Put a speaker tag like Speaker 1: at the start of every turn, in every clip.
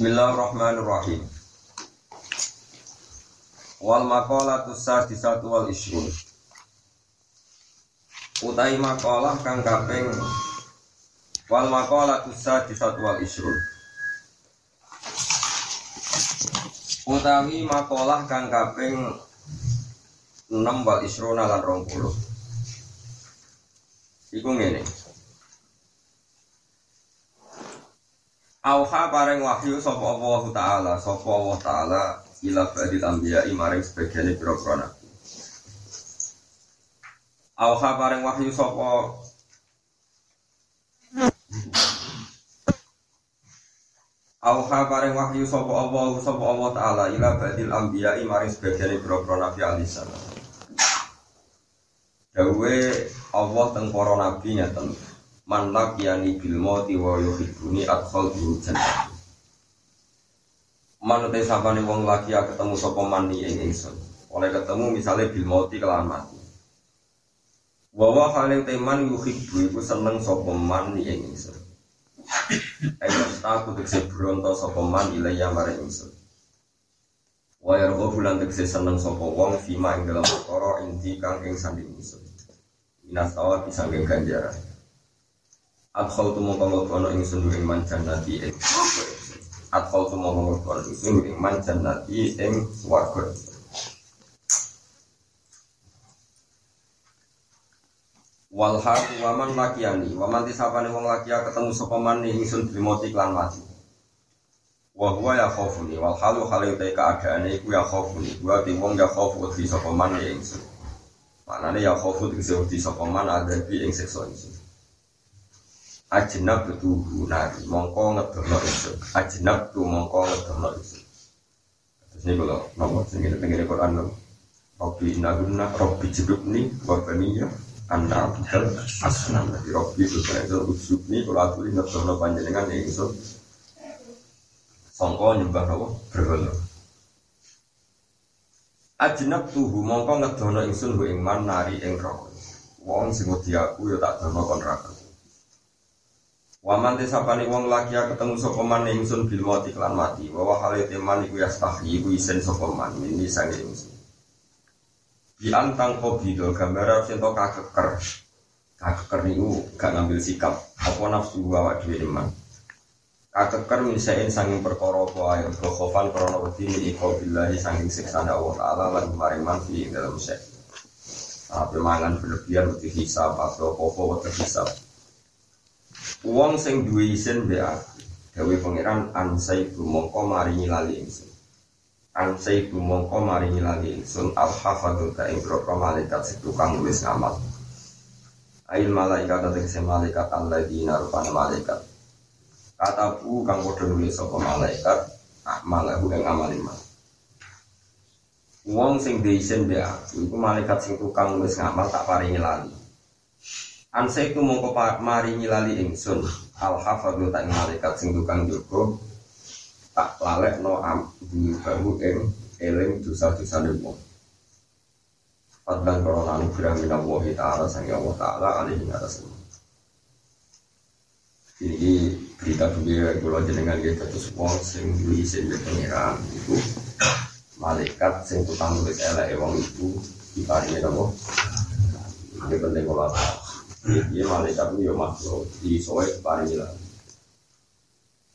Speaker 1: Bismillahirrahmanirrahim. Wal maqalatu sadisatu wal isrun. Utai makalah kang kaping wal maqalatu sadisatu wal isrun. Utawi makalah kang kaping 6 wal isruna lan 20. Iku ngene. Auha paring wahyu sapa Allah taala, sapa Allah taala ila badil anbiya maring sebagian pira-pira nabi. Auha paring wahyu sapa Auha paring wahyu sapa Allah sapa Allah taala ila badil anbiya maring sebagian pira-pira nabi alisan. Dawe Allah teng para nabi nyata man laqiyani bil mauti wa yuhibbuni adkhal bil jannah. Man te sapane wong laki ketemu sapa man ing ingsun. Oleh ketemu misalnya bil mauti kelawan mati. Wa wa hale teman yuhibbu iku seneng sapa man ing ingsun. Ayo aku tekse bronto sapa man ilaya mare ingsun. Wa yargha bulan tekse seneng sapa wong fima ing dalam perkara inti kang ing sanding ingsun. Minas tawa bisa ganjaran Adkhal tu mongko nglepono ingsun ing man jannati ing Adkhal tu mongko nglepono ingsun ing man jannati ing swarga. Wal waman lakiani waman tisapane wong lakia ketemu sapa man ingsun dimoti lan mati. Wa huwa ya khaufuni wal halu halu ta keadaane iku ya khaufuni wa ti wong ya khaufu di sapa man ingsun. Manane ya khaufu di sapa man ada bi ing siksa ingsun. Ajnab tu nari mongko ngedono isu ajnab tu mongko ngedono isu terus ini kalau nomor sini tenggine Quran lo Robbi inaguna Robbi jibubni Wabaniya Anda abdal asnam. Jadi Robbi itu kan itu Usubni kalau aku ini ngedono panjenengan ya itu Songko nyembah nopo berhala. Ajnab tuhu mongko ngedono ingsun hu ingman nari ing rokok. Wong sing aku ya tak dono kon raka Waman sapani wong laki ketemu sapa man ingsun bil mati kelan mati. Wa wa hale teman iku yastahi iku isen sapa man ini sange ingsun. Bi antang kobido gambar sing to kakeker. Kakeker niku gak ngambil sikap apa nafsu awak dhewe iman. Kakeker misain sanging perkara apa ae khofan krana wedi iko billahi sanging siksa Allah taala lan fi dalam sek. Apa mangan berlebihan wedi hisab atau apa-apa hisab. Wong sing duwe isin be aku. Pangeran ansai mongko maringi lali ingsun. Ansai mongko maringi lali ingsun al hafadul ka ing groko malaikat sing tukang nulis ngamal. Ail malaikat tegese malaikat alladzina rupane malaikat. Kataku kang padha nulis sapa malaikat amalahu ing amal iman. Wong sing duwe isin be aku iku malaikat sing tukang nulis ngamal tak paringi lali. Ansa itu mongko mari nyilali ingsun al hafadhu tak malaikat sing tukang jogo tak lalek no am bahu ing eling dosa-dosa nemu. Padahal korona anugerah minallahi ta'ala sang Allah ta'ala alaihi atas Ini berita dunia kalau jenengan kita terus wong sing duwi sing pengiran itu malaikat sing tukang nulis elek wong itu diparingi apa? Ini penting kalau Iya malaikat itu ya makhluk di soe paling hilang.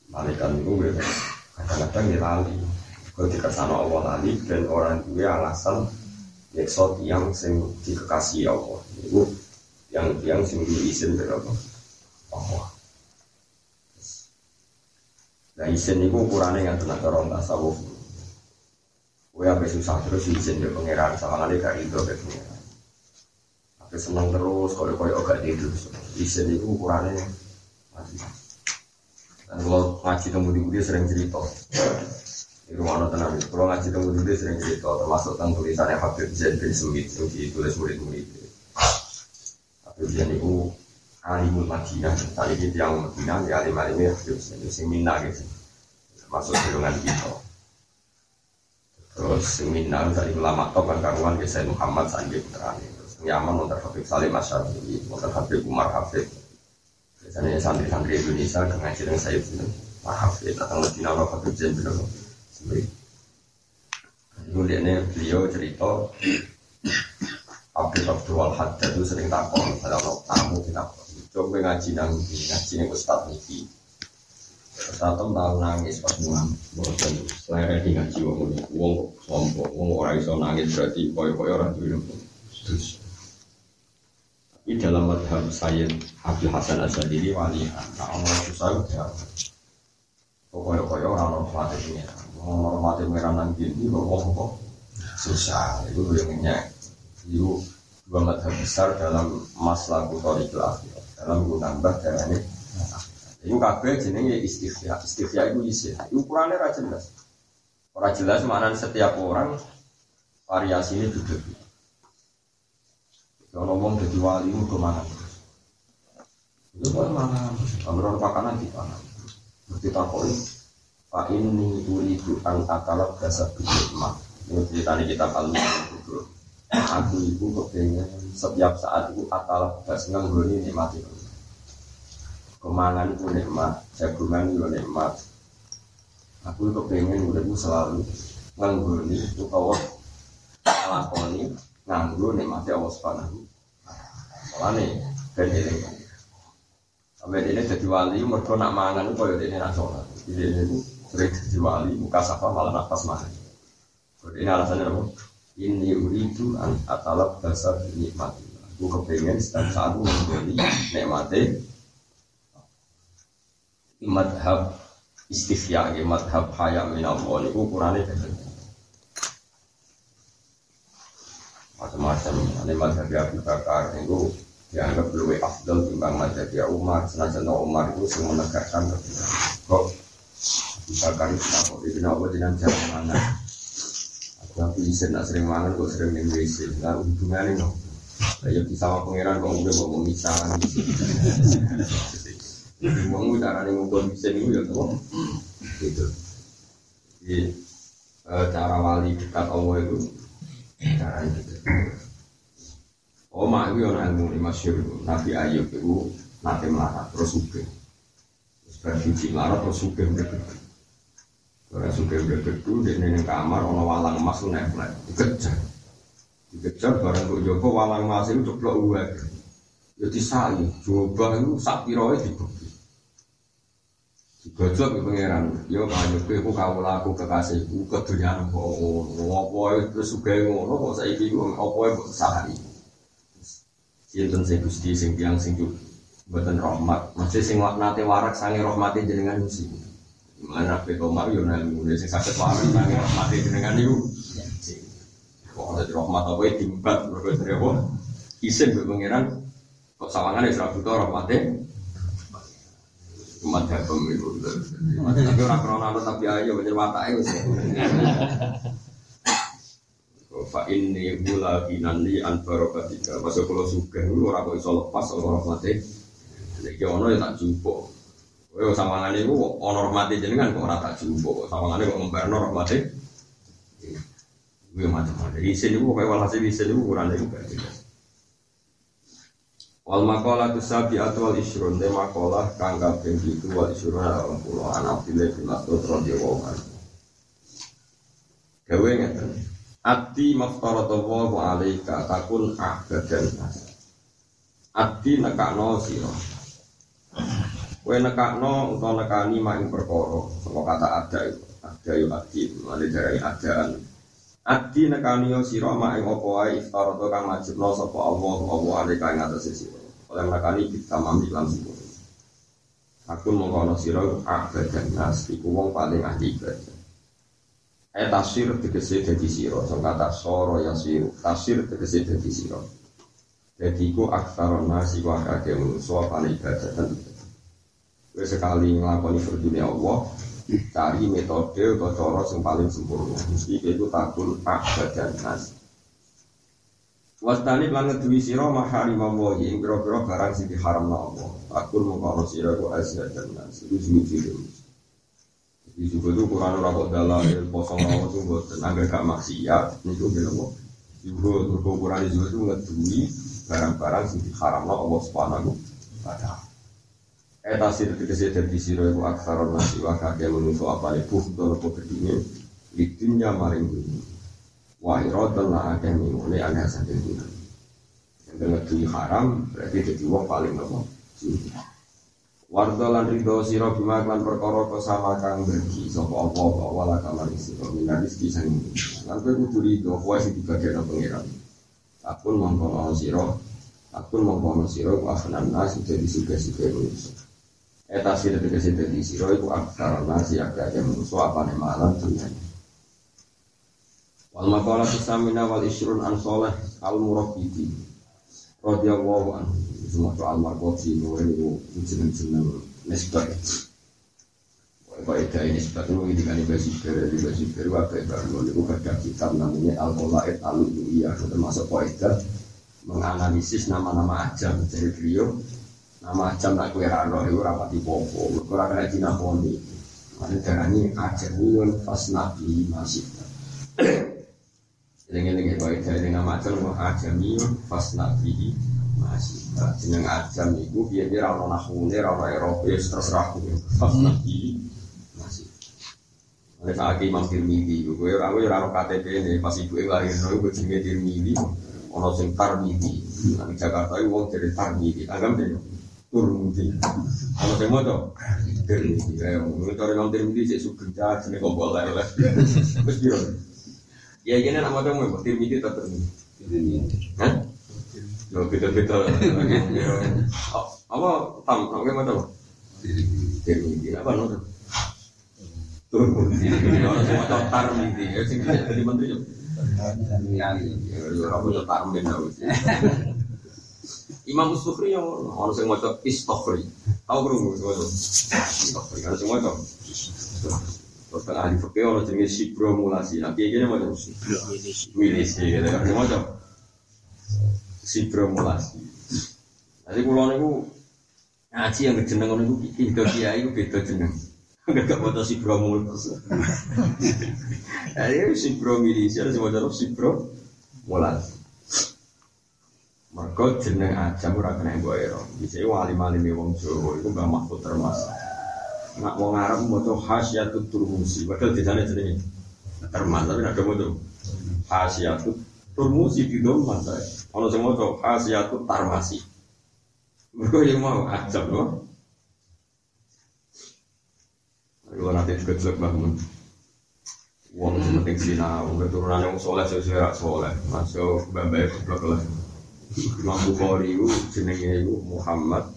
Speaker 1: Malaikat itu beda. Kadang-kadang ya lali. Kalau dikasih Allah lali dan orang itu ya alasan Yeksot yang sing dikasih Allah. Itu yang yang sing diizin berapa? Allah. Nah izin itu ukurannya yang tenaga orang tasawuf. Gue apa susah terus izin ya pangeran sama kali gak itu ke. Senang terus, kalau kau gak tidur. Isen itu ukurannya masih. Dan kalau ngaji temu di budi sering cerita. Di rumah nonton nabi. Kalau ngaji temu di budi sering cerita, termasuk tentang tulisannya Habib Zain bin Sumit yang ditulis murid-murid. Habib Zain itu alimul Madinah. Tadi kita yang Madinah, ya alim alimnya Habib Zain itu seminar gitu. Termasuk golongan kita. Terus seminar dari ulama top kan karuan Sayyid Muhammad Sanjay Putrani. Yaman untuk Habib Salim Masyarakat, untuk Habib Umar Habib. Biasanya santri-santri Indonesia ke ngaji dengan saya itu. maaf ya datang ke Dina Nopo Kerja bilang Itu dia beliau cerita Abdul Abdul Haddad itu sering takon kalau tamu kita coba ngaji nang ngaji nih Ustaz Niki Ustaz tahu nangis pas bosan selera di ngaji wong wong sombong wong orang iso nangis berarti koyo koyo orang tuh terus ini dalam madhab Sayyid Abdul Hasan Asadili wali. Nah Allah susah ya pokoknya pokoknya orang normatif ini. Orang normatif merah nang gini kok susah. Itu yang nyak itu dua madhab besar dalam masalah kutori akhir dalam menambah darah ini. Itu kabeh jenenge istighfar. Istighfar itu isi. Ukurannya ra jelas. Orang jelas mana setiap orang variasi ini juga kalau ngomong jadi wali itu ke mana itu kan mana kalau makanan di mana kita koi Pak ini uridu an atalab dasar bidikmah Ini cerita ini kita kalau Aku itu kepengen setiap saat itu atalab dasar nganggoni nikmati Kemangan itu nikmat, jagungan itu nikmat. Aku kepengen itu selalu nganggoni utawa lakoni nganggo nikmati Allah Subhanahu. Soalnya ben eling Sampai ini jadi wali, mereka nak mangan itu kayak ini nasional. Jadi ini sering jadi wali, muka sapa malah nafas makan. Ini alasannya apa? Ini uridu an atalab dasar nikmati. Aku kepengen setiap saat membeli nikmati madhab istifya, madhab haya minallah ini ukurannya Macam-macam, ini madhab Abu Bakar itu dianggap lebih afdal timbang ya Umar senajan Umar itu semua menegakkan kok Bakar itu kenapa itu kenapa dengan cara mana? Aku bisa nak sering mangan kok sering minum WC nggak hubungannya no ya sama pangeran kok udah mau misalkan itu cara nih ngumpul bisa nih ya tuh. Gitu. Jadi eh, cara wali dekat Allah itu cara itu Oma itu yang ilmu ini masyur Nabi Ayub itu nanti melarat terus suge Terus berfungsi melarat terus suge mereka. Karena suge itu di kamar Ada walang emas itu nempel Dikejar. Dikejar barang kok Joko walang emas itu ceplok uwe Ya disai Coba itu sapi roy dibukti Digojok ke pangeran Ya banyak aku kau laku kekasihku Kedunian kok Ngopo itu suge ngono Kok saya ini Ngopo itu sehari Sinten sing Gusti sing tiyang sing mboten rahmat. Masih sing nate warak sange rahmate jenengan mesti. Mana pe Omar yo nang ngene sing saged warak sange rahmate jenengan niku. Kok ada rahmat apa dimbat mergo apa? Isin mbek pangeran kok sawangane ora buta rahmate. Umat ya pemilu. Tapi orang krono tapi ayo bener watake wis. Fa ini gula kinani an barokatika. Masa kalau suka lu orang kau iso lepas orang mati. Jadi ono ya tak jumpo. Kowe sawangane iku ono mati jenengan kok ora tak jumpo. Sawangane kok ngembarno mati. Gue macam-macam. Isin itu pokoknya walhasil isin itu kurang itu gak jelas. Wal makola tu sabi atau wal isrun de makola kang kaping itu wal isrun dalam pulau anak pilih bin Mas'ud radhiyallahu anhu. Gawe ngeten. Ati maftaradallahu alaika takun abadan nas. Ati nekakno sira. Kowe nekakno utawa nekani mak ing perkara, kata ada itu. Ada yo ati, male dari adaan. Ati nekani yo sira mak ing apa wae iftarada kang wajibno sapa Allah apa alaika ing atase sira. Oleh nekani kita mami lan sira. Aku mongko ana sira abadan nas iku wong paling ahli ibadah. Eh tafsir tegese dadi sira, sing kata soro ya siru. Tafsir tegese dadi sira. Jadi ku aksaron nasi wa kake manusia paling ibadah Kowe sekali nglakoni berdunia Allah, cari metode atau cara yang paling sempurna. Mesti itu takun abad dan nas. Wastani lan ngeduwi sira maharim Allah ing pira-pira barang sing diharamna Allah. Takun mengkono sira ku asya dan nas. Itu sing di juga itu kurang rokok dalam kosong rokok itu buat tenaga gak maksiat. Tuh bilang kok. Juga juga itu ngedui barang-barang yang diharam Allah subhanahu wa ta'ala. Eta sir tegese dadi sira iku aksaron nasi wa kakek menungso apa ibu dol apa gedine Lidunya maring dunia Wahiratan lah akeh mingune aneh saking dunia Yang dunia haram berarti jadi wong paling nopo Warga lan ridho sira bima lan perkara sama kang bagi sapa apa apa wala kamar sira minar rezeki sang lan kowe kudu ridho kowe sing dibagekno pangeran? Akun mongko sira Akun mongko sira ku afnan nas manusia Eta sira tegese dadi sira iku aksar nasi akeh manusa apane malam dunya. Wal maqala tusamina wal isrun an salih al murabbiti. Radhiyallahu anhu. Semua al marqati nuwe iku jeneng-jeneng nisbat. Wa ida ini nisbat itu ketika ini basi beri di basi beri wakai bangun itu ada kitab namanya al qolaid al iya termasuk poedat menganalisis nama-nama ajam dari beliau Nama jam tak kue rano itu rapat di popo, kurang kena cina poni. Mana darahnya ajar nyun pas nabi masih. Lengi-lengi baik dari nama jam mau ajar pas nabi masih. Jeneng ajam itu biar dia rano nahune, rano Eropa, terserah pas nabi masih. Ada saat Imam Tirmidzi, gue aku ya rano KTP ini pas ibu yang lahir, gue jenenge Tirmidzi, ono sing Tarmidzi. Nang Jakarta itu wong dari Tarmidzi, agam deh turmudi. Saya mau tuh, turmudi. Kayak kalau orang turmudi saya suka kerja, sini kok boleh lah. Terus dia, ya gini nama kamu mau turmudi atau turmudi? Hah? Yo beda-beda. Apa tam? Apa mau tahu? Turmudi. Apa nonton? Turmudi. Semua tahu tarmidi. Ya sing jadi menteri yo. Ya, ya, aku tahu tarmidi. Imam Sufri yang orang yang mau istokhri, tahu belum? Istokhri, orang yang mau Terus kan ahli fikih orang jenis sibro mulasi, nah kayak gini macam milisi, gitu kan? Macam sibro mulasi. Jadi pulau itu ngaji yang kejeneng orang itu itu kiai itu beda jeneng. Enggak foto sibro mulasi. Jadi sibro milisi, ada semua cara sibro mulasi. Mereka jeneng aja ora kena mbok ero. Bisa wali-wali wong Jawa iku Mbah Mahfud Termas. Nak wong Arab maca Hasyatut Turmusi, padahal disane jenenge Termas tapi nak maca Hasyatut Turmusi di doman saya. Ono sing maca Hasyatut Tarmasi. Mereka yang mau ajab loh. Kalau nanti kecil bangun, uang penting sinau, keturunan yang soleh sesuai soleh, masuk babai keblok lah. Imam Bukhari itu jenenge itu Muhammad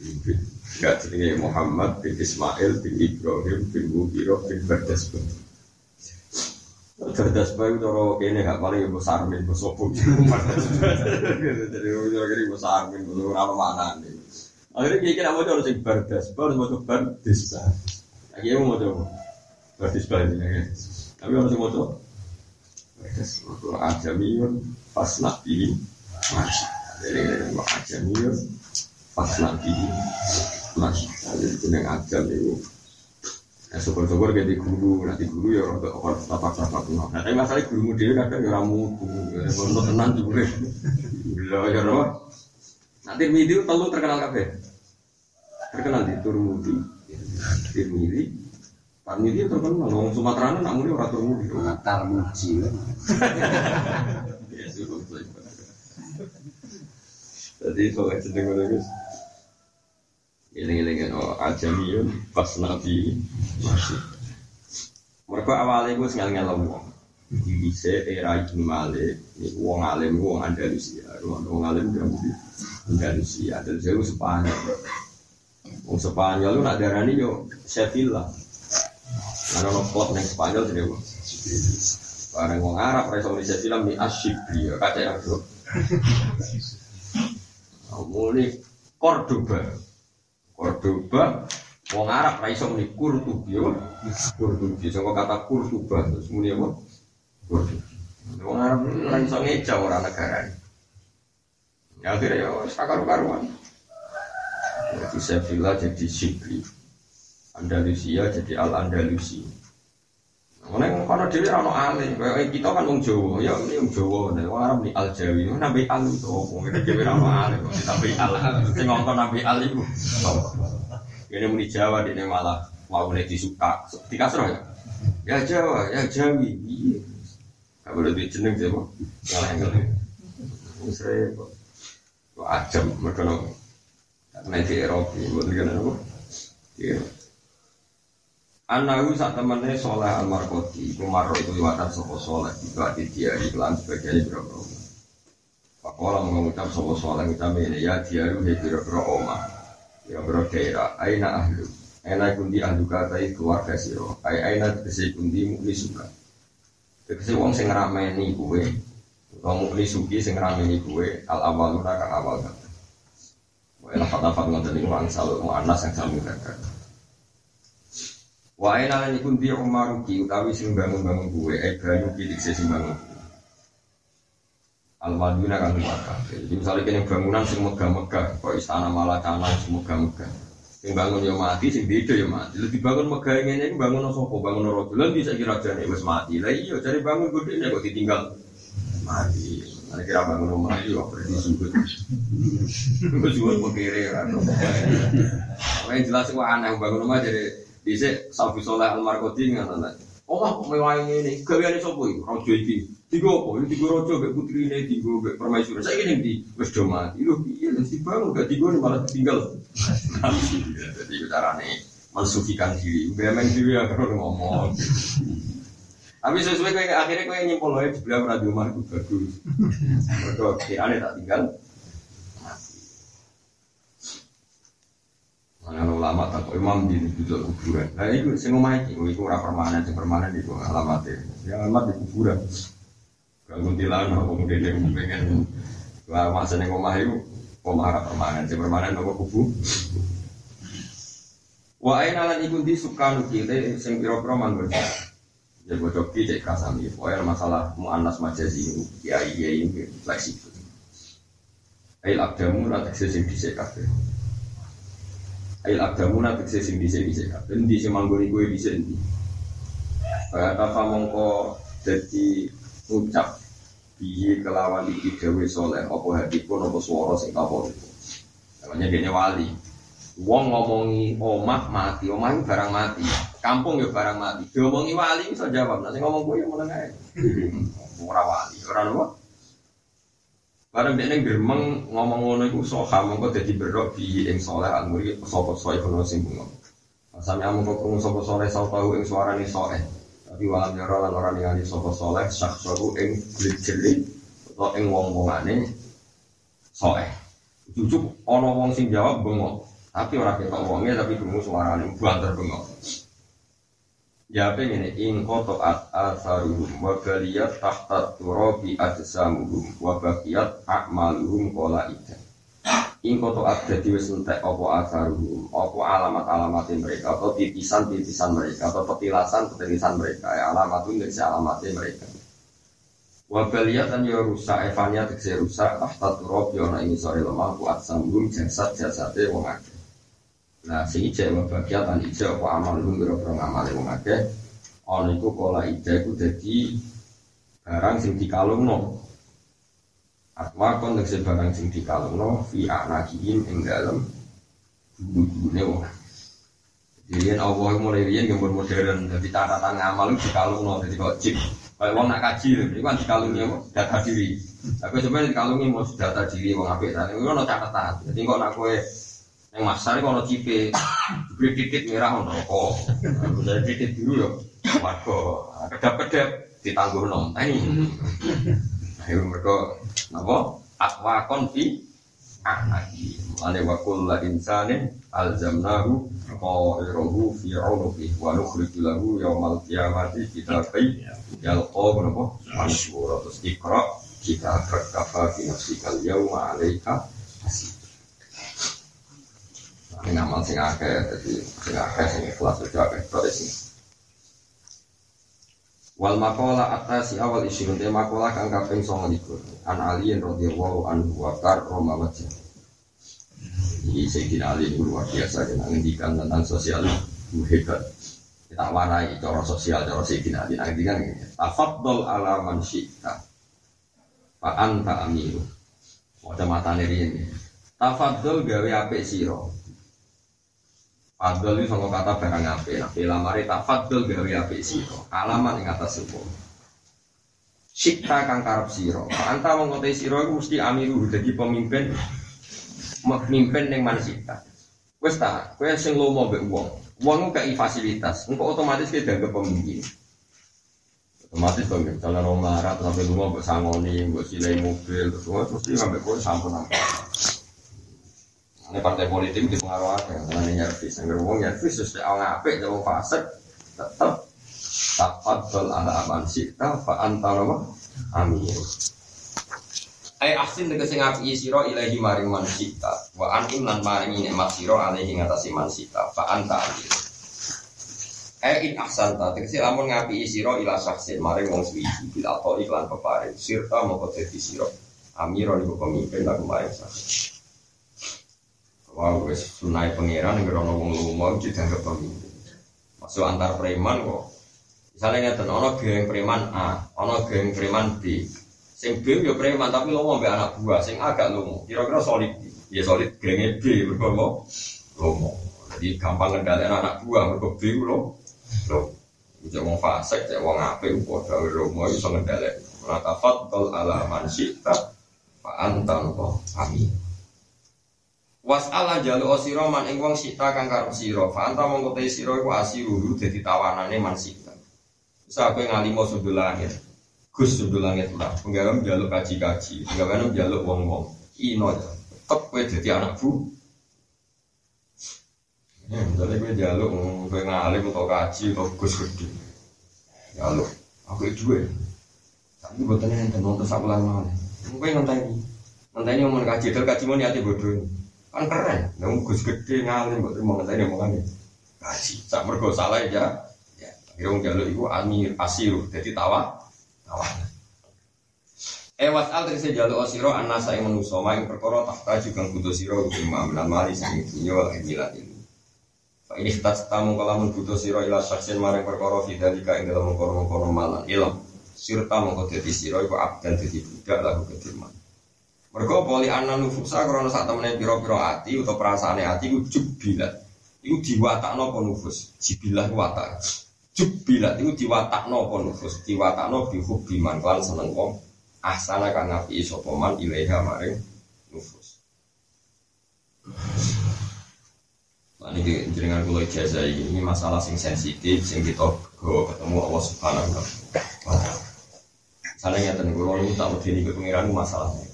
Speaker 1: Enggak jenenge Muhammad bin Ismail bin Ibrahim bin Mubiro bin Bardasbah Bardasbah itu cara kene gak paling ibu sarmin ibu sopo Jadi kira-kira ibu sarmin ibu ora mana nih Akhirnya kira-kira mau coba sing Bardasbah harus mau Bardasbah Akhirnya mau coba Bardasbah ini Tapi harus mau coba Bardasbah Ajamiyun pas masih dari macam itu pas lagi masih ada jeneng ajam itu. Ya syukur-syukur jadi guru, nanti guru ya untuk orang tapak-tapak Nah tapi masalah guru dia kadang ya ramu untuk tenang juga. Gila ya apa Nanti video telu terkenal kafe Terkenal di Turmudi Tirmidhi Tarmidhi terkenal, orang Sumatera nak muni orang Turmudi
Speaker 2: Tarmuji
Speaker 1: Ya sudah jadi soalnya sedang ngono guys. Ini ini oh ajamiyun pas nabi masih. Mereka awalnya gue sengal ngal wong. Bisa era Ibnu Malik, ini wong alim, wong Andalusia, wong alim dari Andalusia, dan jauh Spanyol. Wong Spanyol lu nak darani yo Sevilla. Karena no klub neng Spanyol jadi wong. Barang wong Arab, di Sevilla mi asyik dia, kaca yang. Mulai Cordoba, Cordoba, wong Arab ra iso muni Kurtubi? Kurtubi, saka kata Kurtuba terus muni apa? Kurtubi. Wong Arab ra iso ngeja ora negara. Ya akhirnya ya sakar karuan. Jadi Sevilla jadi Sibri. Andalusia jadi Al Mulai kono dhewe ono ale, kita kan wong Jawa, ya ini wong Jawa, nek wong Arab ni al Jawi, nabi al itu wong ngene dhewe ora ono ale, tapi al sing nabi al iku. Ini muni Jawa dene malah nek disuka, dikasro ya. Ya Jawa, ya Jawi. Iya. Gak boleh jeneng Jawa. Ngalah ngalah. Wis repot. Kok ajam mergo nek di Eropa, mboten kena apa? Iya. Anahu saat temannya soleh almarkoti, kumaro itu liwatan sopo soleh, itu hati dia iklan sebagainya berapa Pakola mengucap sopo soleh ucap ini ya dia itu biro-biro oma, biro-biro daerah, aina ahlu, aina kundi ahlu kata keluarga siro, aina tegesi kundi mukli suka, tegesi wong sing rameni kue, wong mukli suki sing rameni kue, al awal kang awal kata. Wah, lafat-lafat ngotot ini wang selalu anas yang selalu kata. Wa aina lan iku ndi umaruki utawi sing bangun-bangun kuwe e banyu ki sing bangun. Al maduna kan Makkah. Jadi misalnya kene bangunan sing megah-megah, kok istana Malakana sing megah-megah. Sing bangun yo mati, sing beda yo mati. Lebih bangun megah ngene iki bangun sapa? Bangun raja. Lah bisa kira jane wis mati. Lah iya cari bangun gede kok ditinggal mati. Nanti kira bangun rumah itu kok berarti sujud. Sujud pekire kan. Yang jelas kok aneh bangun rumah jadi Dise Safi Soleh Al-Markoti ngono Oh, mewah ini, gaweane sapa iki? Raja iki. Tiga apa? Ini tiga raja mbek putrine, tiga mbek permaisuri. Saiki ning ndi? Wis do mati. Lho piye wis dibangun gak tiga malah tinggal. Jadi carane mensucikan diri. Bemen diri ya kalau ngomong. Tapi sesuai kayak akhirnya kayak nyimpul aja di belakang radio rumah itu bagus. Mereka kira tak tinggal. Nah, ulama tak kok imam di duduk kuburan. Nah, itu sing omah iki, iku ora permanen, sing permanen iku alamate. Ya alamat di kuburan. Kalau tilan apa kemudian yang pengen lah masa ning omah iku omah ora permanen, sing permanen apa kubu. Wa aina lan iku di sukanu kile sing pira-pira manggon. Ya bocok ki cek kasami, pokoke masalah muannas majazi ya iya ini fleksibel. Ail abdamu la tekse sing dhisik kabeh. Ail abdamuna tegese sing dhisik dhisik kabeh. Endi sing manggoni kowe dhisik endi? Kafa mongko dadi ucap piye kelawan iki dewe soleh apa hadipun apa swara sing kapol. Namanya dene wali. Wong ngomongi omah mati, omah barang mati. Kampung ya barang mati. Diomongi wali iso jawab. Sing ngomong kowe meneng ae. Ora wali, ora. Barang dia neng geremeng ngomong ngono iku soha mongko dadi berok di ing soleh al murid sapa soe kono sing bunga. Sami amung kok krungu sapa soleh sau tahu ing suarane soe. Tapi walam yara lan ora ningali sapa soleh syakhsahu ing jelit atau ing wong-wongane soe. Cucuk ana wong sing jawab bengok. Tapi ora ketok wonge tapi krungu suarane banter bengok. Ya pengen in koto at asaruhum wa baliyat tahta turabi adsamuhum wa akmaluhum kola ida. In koto at jadi wis entek opo asaruhum, alamat-alamat mereka atau titisan-titisan mereka atau petilasan petilasan mereka ya alamat itu dari alamatnya mereka. Wa dan ya rusak evania tegese rusak tahta turabi ana ini sore lemah ku adsamuhum jasad-jasade wong. Nah, sing ijek wa bagiat an ijek apa amal lu biro biro ngamal wong akeh. Ana iku kola ijek iku barang sing dikalungno. Atwa kon tegese barang sing dikalungno fi anakihim ing dalem bubune wong. Jadi Allah mulai riyen gambar modern, jadi catatan ngamal itu dikalungno, jadi kok chip. Kayak wong nak kaji itu kan dikalungi apa? Data diri. Aku sebenarnya dikalungi mau data diri wong apik ta. Iku ono catatan. Jadi kok nak kowe yang masar itu kalau cipe, beli titik merah untuk rokok. Jadi titik biru ya, warga. Kedap-kedap ditangguh nom. Ini, ayo mereka, apa? Akwa konfi, anaki. Ane wakul la insanin alzamnahu qairahu fi unuqi wa nukhriju lahu yaumal qiyamati kitabai yalqa napa masyhur terus ikra kita kafa fi nafsikal yauma alaika hasib ini ngamal sing akeh, jadi sing akeh sing ikhlas sudah akeh terus ini. Wal makola atas si awal isi nanti makola kang kaping songo likur. An aliyin radhiyallahu anhu wa kar roma wajah. Ini Sayyidina Ali itu luar biasa dengan ngendikan tentang sosial itu hebat. kita warai cara sosial cara sidina dina kan tafaddal ala man syi'ta fa anta amiru Ada mata ini Tafaddal gawe apik sira Fadl itu sama kata barang apik Nah bila mari tafaddal gawe apik sira Alamat ing atas suku Sikta kang karep sira Anta mengkotai sira iku mesti amiru jadi pemimpin Pemimpin yang mana sikta Wes ta, kowe sing lomo mbek wong. Wong gak fasilitas, engko otomatis kita dianggap pemimpin. Otomatis dong, misalnya orang marah, sampai rumah mbak sangoni, mbak silai mobil, terus semua mesti ngambil kowe sampun apa. Ini partai politik di pengaruh ada, karena ini nyervis, yang ngomong nyervis, terus dia orang apik, dia fasik, tetap tafadol ala aman sita, fa antara amin. Ai ahsin tegese ngapi sira ilahi maring manusia wa anim lan maringi nikmat sira alaihi ngatasi manusia fa anta Ai in ahsanta tegese lamun ngapi sira ila saksin maring wong suwiji bil atau iklan peparing. Sirta moko dadi sira amiro niku pemimpin lan maring saksin Wah, wes sunai pangeran yang gerono wong lumo dianggap pemimpin. Masuk antar preman kok. Misalnya ngeten, ono geng preman A, ono geng preman B. Sing B yo preman tapi lomo mbek anak buah, sing agak lomo. Kira-kira solid. Ya solid genge B mergo lomo. Jadi gampang ngendhalekno anak buah mergo B lo. Lo. Cek wong fasik, cek wong apik padha lomo iso ngendhalek. Ora tafaddal ala man syi'ta fa anta amin. Was'ala jalu osiro man ing wong sita kang karep sira fa anta mongko te sira iku asiru dadi tawanane man sita. Bisa kowe ngalimo sundul langit. Gus sudah langit lah, penggawe jaluk kaji-kaji, penggawe jaluk wong-wong. Ino tetep kowe dadi anak bu. Ya, misalnya gue jaluk, gue ngalim atau kaji atau gus gede. Jaluk, aku itu gue. Tapi buat yang tenang terus aku lama nih. Gue ngenteni, ngenteni ngomong kaji, terus kaji mau niatnya bodoh ini. Kan keren, namun gus gede ngalim, buat mau ngenteni omongannya. Kaji, sak mergo salah ya. Ya, akhirnya jaluk itu amir asiru, jadi tawa. Ewas eh, al tegese jalu osiro anasa ing manusa ing perkara tahta juga kudu sira kudu mamilan mali sing dunya wal ini. Fa ini kita tamu kalamun kudu sira ila saksen maring perkara fidzalika ing dalam mengkono-mengkono malan ilm. Sirta mongko dadi sira iku abdan dadi budak lagu kedirman. Mergo poli ana nufusa krana sak temene pira-pira ati utawa perasaane ati iku jubilat. Iku diwatakno apa nufus? Jibilah watak. Jubilat itu diwatakno apa nufus, diwatakno bihub biman kan seneng wong ahsana kang ngapi sapa man ilaiha maring nufus. Ini jenengan kula ijazah ini masalah sing sensitif sing kita ketemu Allah Subhanahu wa taala. Kula niku tak ke pangeran masalahnya.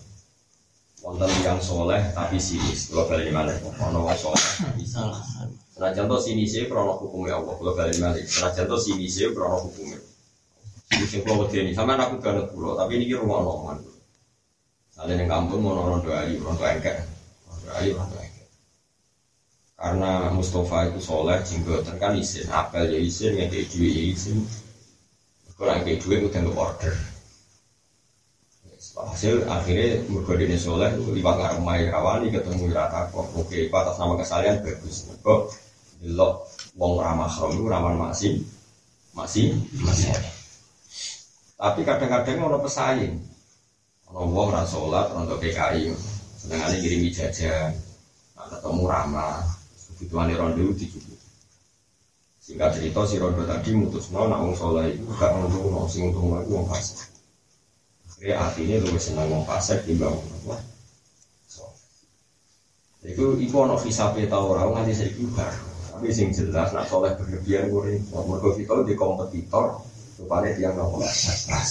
Speaker 1: Wonten yang soleh tapi sinis, kula bali mana? Ono wong soleh bisa. Senajan to sini sih krono hukumnya Allah. Kalau balik balik. Senajan to sini sih krono sing kalau ini sama aku ganut pulau. Tapi ini rumah noman. Ada yang kampung mau nonton doa ayu, nonton engkek, doa ayu, nonton engkek. Karena Mustafa itu soleh, jenggotan kan isin, apel ya isin, ngekei duit ya isin. Kalau ngekei duit tentu order. Hasil akhirnya mergodini soleh liwat ngarep mai rawani ketemu rata kok. Oke, atas nama kesalahan bagus. Kok delok wong ramah itu ramah masih masih masih tapi kadang-kadang ono pesaing. Ono wong ra salat untuk PKI sedangane kirim jajan nah, ketemu ramah kebutuhan rondo dicukupi. Singkat cerita si rondo tadi mutus mau nak wong soleh itu gak mau sing untuk mau wong fasik akhirnya artinya lu seneng wong fasik timbang wong so. itu iku ono visa peta orang nganti saya baru tapi sing jelas nak soleh berlebihan gue mereka kita di kompetitor dia nggak mau pas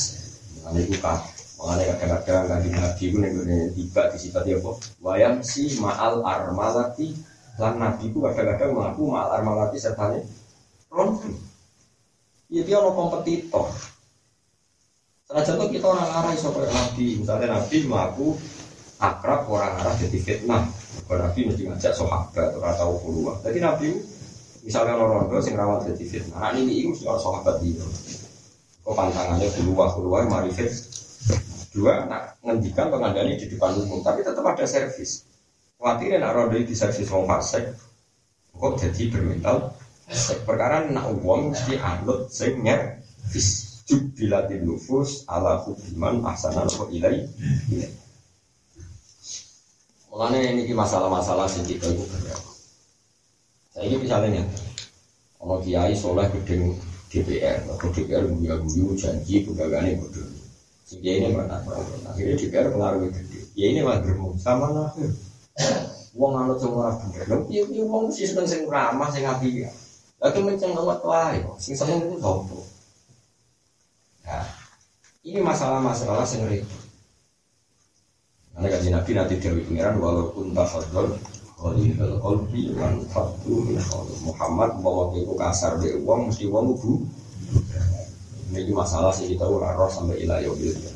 Speaker 1: ini bukan mengenai kadang-kadang kan di nabi itu nih tiba di sifat dia kok wayang si maal armalati. Lan nabi itu kadang-kadang mengaku maal armalati serta nih rontu ya dia lo kompetitor Setelah contoh kita orang arah iso nabi, misalnya nabi mengaku akrab orang arah jadi fitnah. Kalau nabi mesti ngajak sahabat atau tahu keluar. Jadi nabi Misalnya orang rondo sing rawat jadi fitnah. Nah ini itu soal sahabat dia. Kok pantangannya keluar keluar mari fit. Dua, nak ngendikan pengandani di depan umum, tapi tetap ada servis. Khawatirnya nak rondo di servis wong fasik, kok jadi bermental Perkara nak uang mesti anut sing ngervis. Jubilatin nufus ala hubiman ahsanan wa ilai. Mulanya ini masalah-masalah sing kita itu Saya ini misalnya kalau kiai soleh gedeng DPR, kalau DPR guyu guyu janji pegangannya bodoh. Sehingga ini mana? Akhirnya DPR pengaruh gede. Ya ini mah germu sama lah. Wong anut semua orang bener. Piye piye wong sih seneng sing ramah sing api ya. Lagi menceng lewat wae sing seneng itu sopo. Ini masalah-masalah sing. Nanti kan Nabi nanti dari pengiran walaupun tafadol Khalifal qalbi man fatu min Muhammad bahwa itu kasar be uang mesti uang bu. Ini masalah sih kita ora roh sampai ilayah gitu.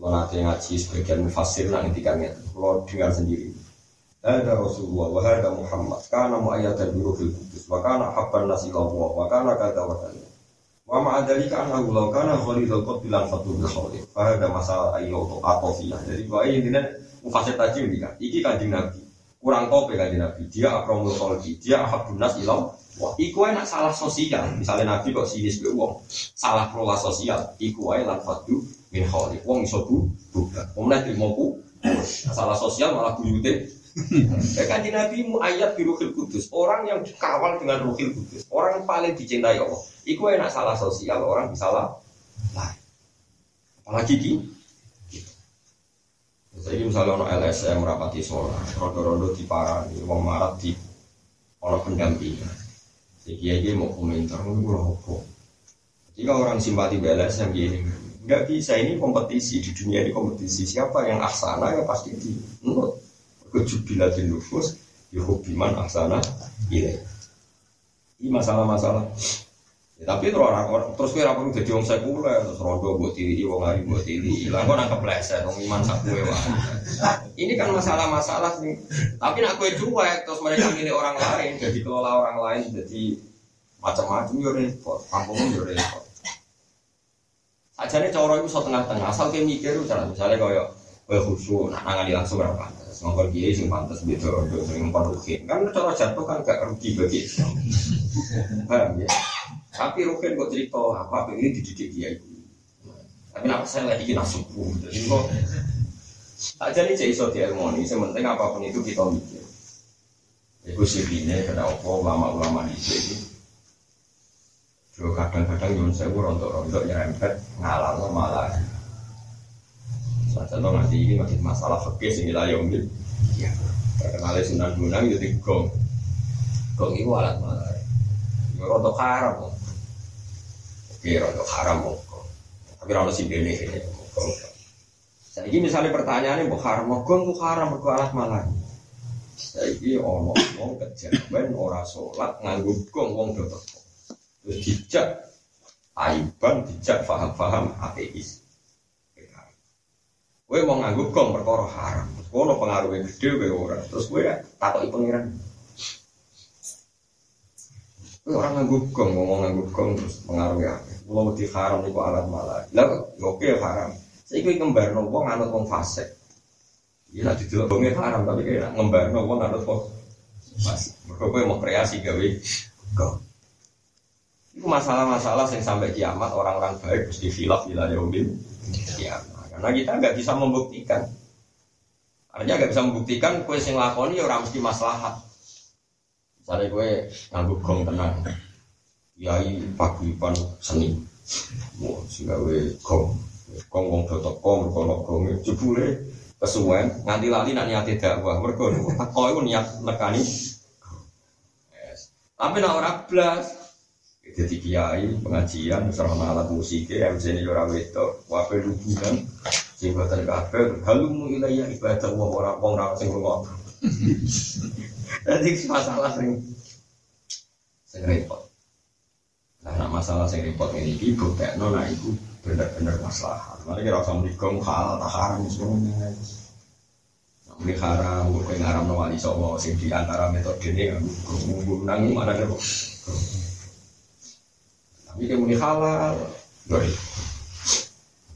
Speaker 1: Kalau nanti ngaji sebagian mufasir nah ngintikannya, kalau dengar sendiri. Ada Rasulullah, ada Muhammad, karena mu'ayyatan biruhil kudus, wa kana habban nasi Allah, wa kana kata wa kata. Wa ma'adalika annahu law kana khalidul qad bilang fatu bil khalid. Fa ada masalah ayyutu atofiyah. Jadi gua ini ini mufasir tadi ini kan. Iki kanjeng Nabi. Kurang tope kanjeng Nabi. Dia akramul khalqi, dia ahabun nas ilau. Wah, iku enak salah sosial. Misalnya Nabi kok sinis be wong, salah kelola sosial. Iku ae lan fatu min kholi wong iso bu bukan wong nek trimo salah sosial malah buyute ya kan nabi mu ayat di ruhil kudus orang yang dikawal dengan ruhil kudus orang paling dicintai Allah iku enak salah sosial orang bisa lah. Apalagi di jadi misalnya ono LSM rapati sholat, rodo-rodo di parani, wong marat di ono pendampingan. Jadi dia mau komentar, mau apa? Jika orang simpati BLSM gini, nggak bisa ini kompetisi di dunia ini kompetisi. Siapa yang aksana ya pasti di menurut. Kejubilatin nufus yuhubiman aksana ini ini masalah-masalah. ya, tapi terus orang, orang terus kira perlu jadi orang sekuler terus rondo buat tiri wong hari buat tiri hilang kok nangkep leset wong iman saku ini kan masalah-masalah nih. Tapi nak kue cuek terus mereka milih orang lain jadi kelola orang lain jadi macam-macam yo repot. Kampung yo repot. Aja nih coro itu so tengah-tengah, asal kayak mikir itu cara misalnya kaya kaya khusyuk, nah nangani langsung berapa pantas, ngomong sing pantas gitu, untuk sering rukin, kan cara jatuh kan gak rugi bagi paham ya? Tapi rukin kok cerita apa ini dididik dia itu, tapi kenapa saya lagi kena suku, jadi kok aja nih cek iso diharmoni, sementing apa pun itu kita mikir. Itu sih ini kenapa ulama-ulama di sini Yo kadang-kadang nyuwun sewu rontok-rontok nyerempet ngalal malah. Saja lo nanti ini masih masalah fikih sing ila yaumil. Ya, terkenal sunan gunung jadi gong. Gong itu alat malah. Yo rontok haram. Oke, rontok haram kok. Tapi rontok sing dene ini. Jadi misalnya pertanyaannya, mau haram, gong tuh haram, mau alat malah. Jadi ono wong kejawen ora sholat nganggo gong wong do dijak aiban, dijak faham-faham ateis. Gue mau nganggup gong perkara haram. Gue no pengaruhnya gede gue orang. Terus gue ya takoki pangeran. Gue orang nganggup gong, ngomong nganggup gong terus pengaruhnya apa? Gue di haram itu alat malah. Lah oke haram. Gue kembar no wong anut wong fasik. Iya nanti dulu gongnya haram tapi kayak ngembar no wong anut wong fasik. Mereka gue mau kreasi gawe. Itu masalah-masalah yang sampai kiamat orang-orang baik mesti hilaf wilayah umum kiamat. Karena kita nggak bisa membuktikan. Artinya nggak bisa membuktikan kue sing lakoni ya orang mesti maslahat. Misalnya kue nganggu gong tenang, yai paguyuban seni, mau sehingga kue gong, gong gong do teko mergo gong jebule kesuwen nganti lali nak niat dakwah. Mergo teko iku niat nekani. Tapi nak ora blas, jadi kiai pengajian serana alat musik MC ini orang itu wape hubungan sing boten halumu ilayya ibadah wa ora wong ora sing ngono jadi masalah sing sing repot nah masalah sing repot ini ibu tekno nah ibu bener-bener masalah mari kira usah mriko hal tak haram semuanya haram, gue ngaram no wali sing di antara metode ini, gue nang mana kok tapi kayak muni halal, doi.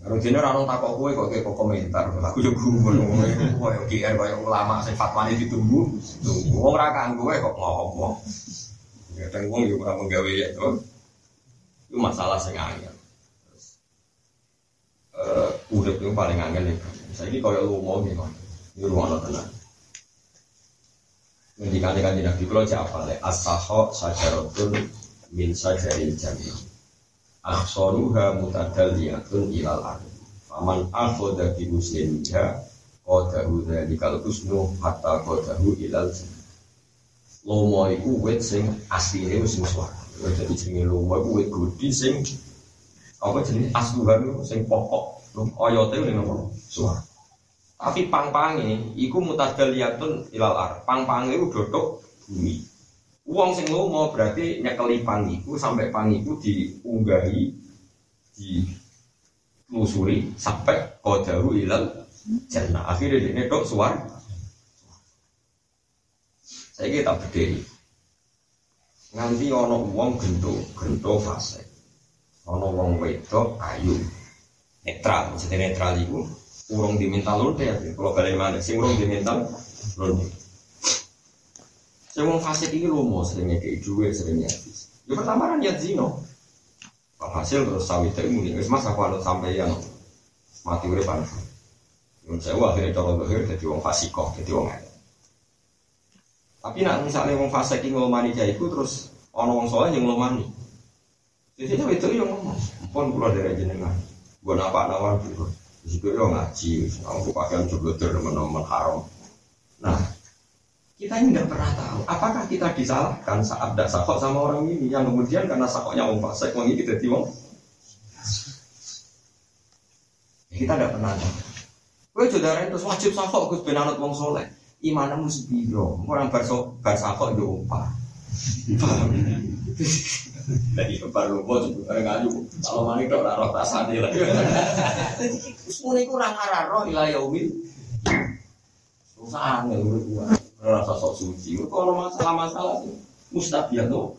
Speaker 1: Kalau jenis orang takut kue kok kayak komentar, aku juga gumun, kue yang GR, kue ulama, saya fatwa ini ditunggu, tunggu, orang gue kok ngomong. Kadang wong yo ora menggawe ya to. Itu masalah sing angel. Urip itu paling angel nih. Saiki koyo lu mau gitu. Ini ruang tenang. Ngendikane kanjeng Nabi kula cek apa le as-saho sajaratun min sajaril jami. Ahsanuha mutadalliyatun ilal ardi. Faman akhoda bi muslimiha qadahu dzalikal husnu hatta qadahu ilal jannah. Lomo iku wit sing asline wis suara. Jadi jenenge lomo iku wit gudi sing apa jenenge asluhan sing pokok. Oyote ning nopo? Suara. Tapi pang-pange iku mutadaliyatun ilal ar. Pang-pange iku dodok bumi. Uang sing lomo berarti nyekeli pang iku sampai pang iku diunggahi di telusuri sampai kodahu ilal jannah. Akhirnya dia dok suara. Saya kita berdiri. Nganti ono uang gento, gento fase. Ono uang wedok ayu. Netral, maksudnya netral itu urung diminta lonte ya. Kalau balik mana, sing urung diminta lonte. Sing wong fasik iki lomo seringnya kayak duwe seringnya habis. Ya pertama kan niat zino. Hasil terus sawit mungkin wis mas aku harus sampai yang mati urip panas. Yang saya akhirnya cara dohir jadi wong fasik kok, jadi wong elek. Tapi nak misalnya wong fasik iki ngomani jaiku terus ono wong soleh yang ngomani. Jadi itu yang ngomong, pun kula dari jenengan. Buat apa nawan dulu. Di situ yo ngaji, aku pakaian coba teman-teman haram. Nah, kita ini nggak pernah tahu apakah kita disalahkan saat ada sakok sama orang ini yang kemudian karena sakoknya wong fasik wong ini jadi wong ya, kita nggak pernah tahu Gue saudara terus wajib sakok gus benanut wong soleh imanmu sebiro orang barso bar sakok yo paham? Jadi baru bos orang ngaju kalau manik dok roh tak sadil lagi semua itu orang araro ilah yaumil. Susah angel udah gua. Rasa sok suci. Kalau masalah-masalah itu mustabiat tuh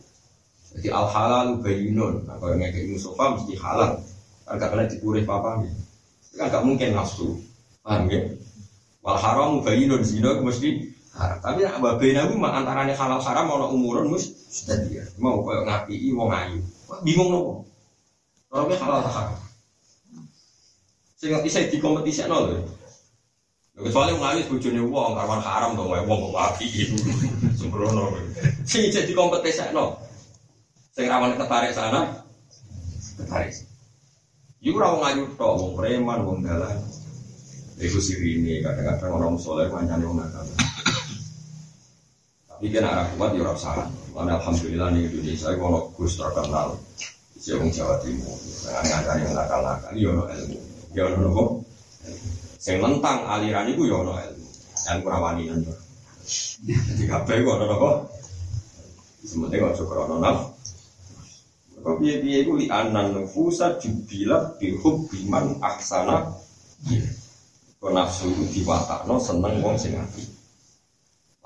Speaker 1: jadi al halal bayinun nah kalau ngekek musofa mesti halal. Kan gak kena dipurih apa nih kan gak mungkin nafsu. Paham ya wal haram bayinun zina mesti haram. Tapi nak babena itu antaranya halal haram mus sudah dia mau kayak ngapi mau ngayu bingung nopo? Kalau halal haram? Sehingga bisa di kompetisi nol kecuali ngayu bujune wong karwan haram dong wong kok api sembrono sing jadi kompetisi nol sing rawan tertarik sana tertarik Iku ora wong ayu tok, wong preman, wong dalan. Iku sirine kadang-kadang orang soleh kancane wong nakal. Tapi kena arah kuat ya orang salah. Karena alhamdulillah nih Indonesia kalau Gus terkenal, orang Jawa Timur, dengan ngajari yang nakal-nakal, ya ono ilmu, ya ono nopo. Sing mentang aliran itu ya ono ilmu, yang kurawani nanti. Jadi kabeh kok ono nopo. Sementing kok cukup ono naf. Kok piye-piye iku li anan nufusa jubilat bihub biman aksana. Nafsu diwatakno seneng wong sing apik.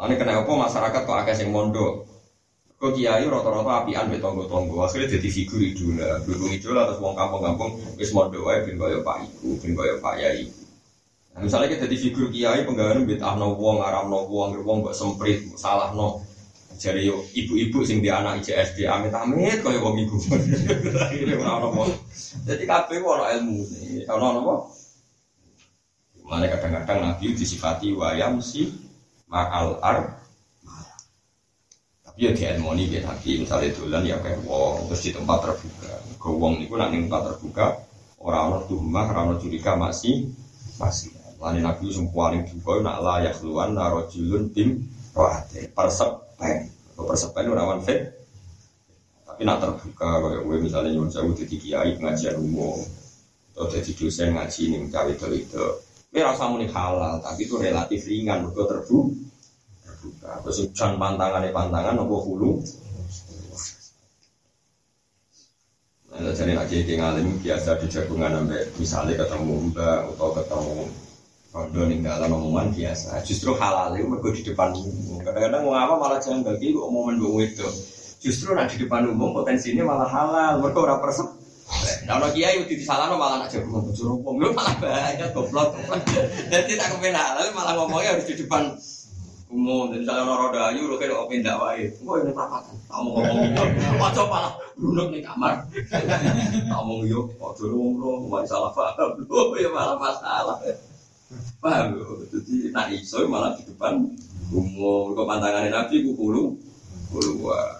Speaker 1: Ini kenapa masyarakat kok agak sing mondok? Kok kiai rata-rata apian be tonggo-tonggo, akhirnya jadi figur idola, dukung idola terus wong kampung-kampung wis mondok wae ben kaya Pak Iku, ben kaya Pak Yai. Nah, misalnya kita jadi figur kiai penggawean betahno wong, ngaramno wong, wong mbok semprit, salahno. Jadi yo ibu-ibu sing di anak IJSD amit-amit kaya wong iku. Akhirnya ora ono Jadi kabeh ono ilmu. Ono apa? Mana kadang-kadang Nabi disifati wayam si ma'al ar tapi ya di ilmoni dia nabi misalnya dolan ya kayak wong terus di tempat terbuka. Ke wong itu nanti tempat terbuka orang-orang tuhmah orang-orang curiga masih masih. Lani nabi paling juga nak layak luan narojulun tim rohate. Persepen persepen rawan fit. Tapi nak terbuka kayak gue misalnya nyuwun jauh jadi kiai pengajian umum. Atau jadi dosen ngaji nih cawe itu ini rasa muni halal, tapi itu relatif ringan, mereka terbuka. terbuka. Terus hujan pantangan pantangan, nopo hulu. Nah, jadi lagi yang ngalim biasa di jagungan sampai misalnya ketemu mbak atau ketemu kondo nih dalam omongan biasa. Justru halal itu mereka di depan umum. Kadang-kadang mau apa malah jangan bagi omongan bung itu. Justru nah di depan umum potensinya malah halal. Mereka orang persep Nah, ono kiai udah disalahno malah nak jagungan bojone wong. Lho malah banyak goblok. Jadi tak kepen halal malah ngomongnya harus di depan Umum, dan misalnya orang roda ayu, lo kayak opin dakwah Gue ini perapatan, kamu ngomong gitu, wajah malah duduk di kamar. Kamu yuk, waktu lu ngomong, nggak salah paham, lo ya malah masalah. Paham jadi nak iso malah di depan umum, kok pantangan nabi, gue kulu, kulu wah.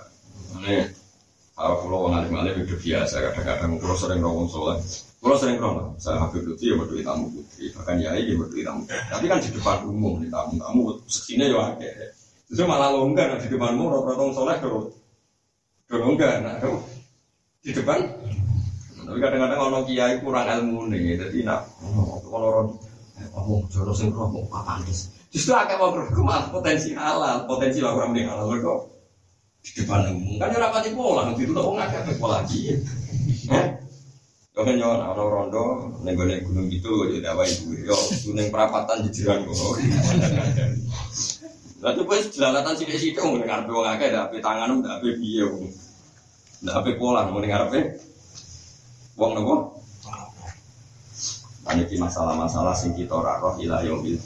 Speaker 1: Ini, kalau pulau ngalim ngalim itu biasa, kadang-kadang pulau sering ngomong soleh. Kalau sering krono, saya Habib Lutfi ya berdua tamu putri, bahkan ya ini berdua tamu. Tapi kan di depan umum nih tamu tamu sini ya oke. Justru malah longgar di depanmu rata-rata soleh terus, terus longgar, nah di depan. Tapi kadang-kadang orang kiai kurang ilmu nih, jadi nak kalau orang ngomong jodoh sing krono apa Justru agak mau malah potensi halal, potensi orang mending halal di depan umum. Kan ya rapati pola, nanti itu tak ngakak pola lagi. Kau kan nyawa orang rondo, nego gunung gitu, jadi apa itu? Yo, gunung perapatan jejeran kok. Lalu pas jelalatan sih sih tuh, dengar doang agak, ada api tangan, ada api biaya, ada api pola, mau dengar apa? Uang nopo? Ini masalah-masalah sing kita roh ilayong bil.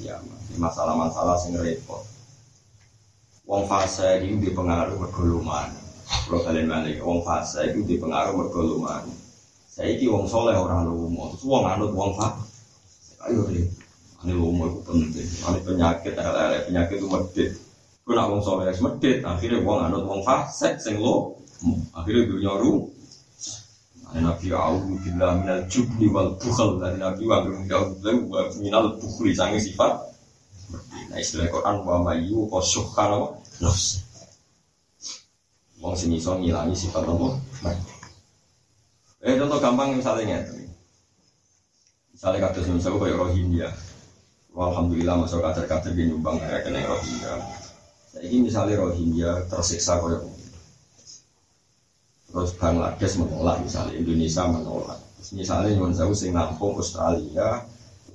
Speaker 1: Masalah-masalah sing repot. Wong fase ini dipengaruhi bergoluman. Kalau kalian balik, wong fase itu dipengaruhi bergoluman. Saya iki wong soleh orang lumo, terus wong anut wong fak. Ayo deh, ini lumo itu penting. Ini penyakit, lele penyakit itu medit. Gue nak wong soleh medit, akhirnya wong anut wong fasek sing lo, akhirnya dunia ru. Nabi A'udhu Billah minal jubni wal bukhal dari Nabi wa A'udhu wa minal bukhli sangi sifat Nah istilah Quran wa mayu kosuhkan apa? Nafs Wong sini so ngilangi sifat apa? Eh contoh gampang misalnya Misalnya kata misalnya kayak Rohingya. Alhamdulillah masuk kader-kader di nyumbang kayak kena Rohingya. Ini misalnya Rohingya tersiksa kayak Terus Bangladesh menolak misalnya Indonesia menolak. Terus misalnya nyuwun saya sing nampung Australia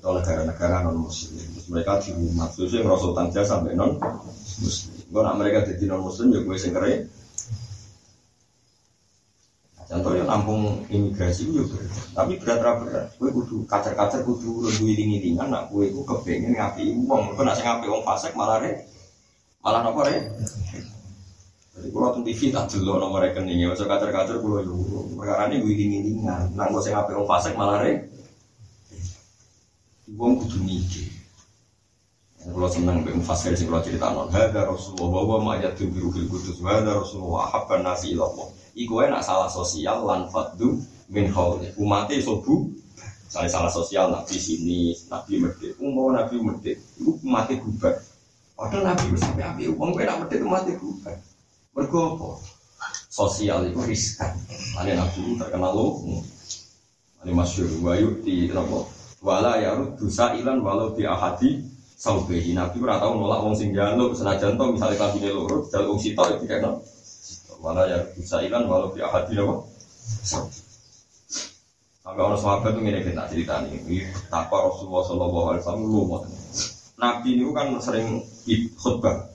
Speaker 1: atau negara-negara non muslim. Mereka di rumah. Terus yang Rasul Tanja sampai non muslim. Gue nak mereka jadi non muslim ya gue sing keren Contohnya nampung imigrasi itu juga, tapi berat berat. Kue kudu kacer kacer kudu lebih iling ilingan. Nak kue ku kepengen ngapi uang. Kue nak ngapi uang fasek malah re, malah nopo re. Jadi kalau tuh TV tak dulu nomor rekeningnya, masuk kacer kacer kulo itu. Perkara ini gue iling ilingan. Nak gue ngapi uang fasek malah re. Uang kudu mikir. Kalau senang be mufasir sih kalau cerita non, ada Rasulullah bahwa mayat tuh biru kudus, ada Rasulullah habban nasi ilallah iku nak salah sosial lan faddu min khawli umate sobu saya salah sosial nabi sini nabi medit. Umum nabi medit itu mati gubat. Padahal nabi sampai api uang gue nak medit mati gubat. Bergopo sosial itu riskan. Ada nabi terkenal lo ada masyur wayu di nopo wala ya dosa ilan walau di ahadi saubehi nabi ora tau nolak wong sing jaluk senajan to misalnya kabine loro jaluk wong sitok itu kan Mana ya bisa ilan walau di ahadi apa? Sampai orang sahabat itu ini kita cerita nih. Apa Rasulullah Shallallahu Alaihi Wasallam lu Nabi ini kan sering khutbah.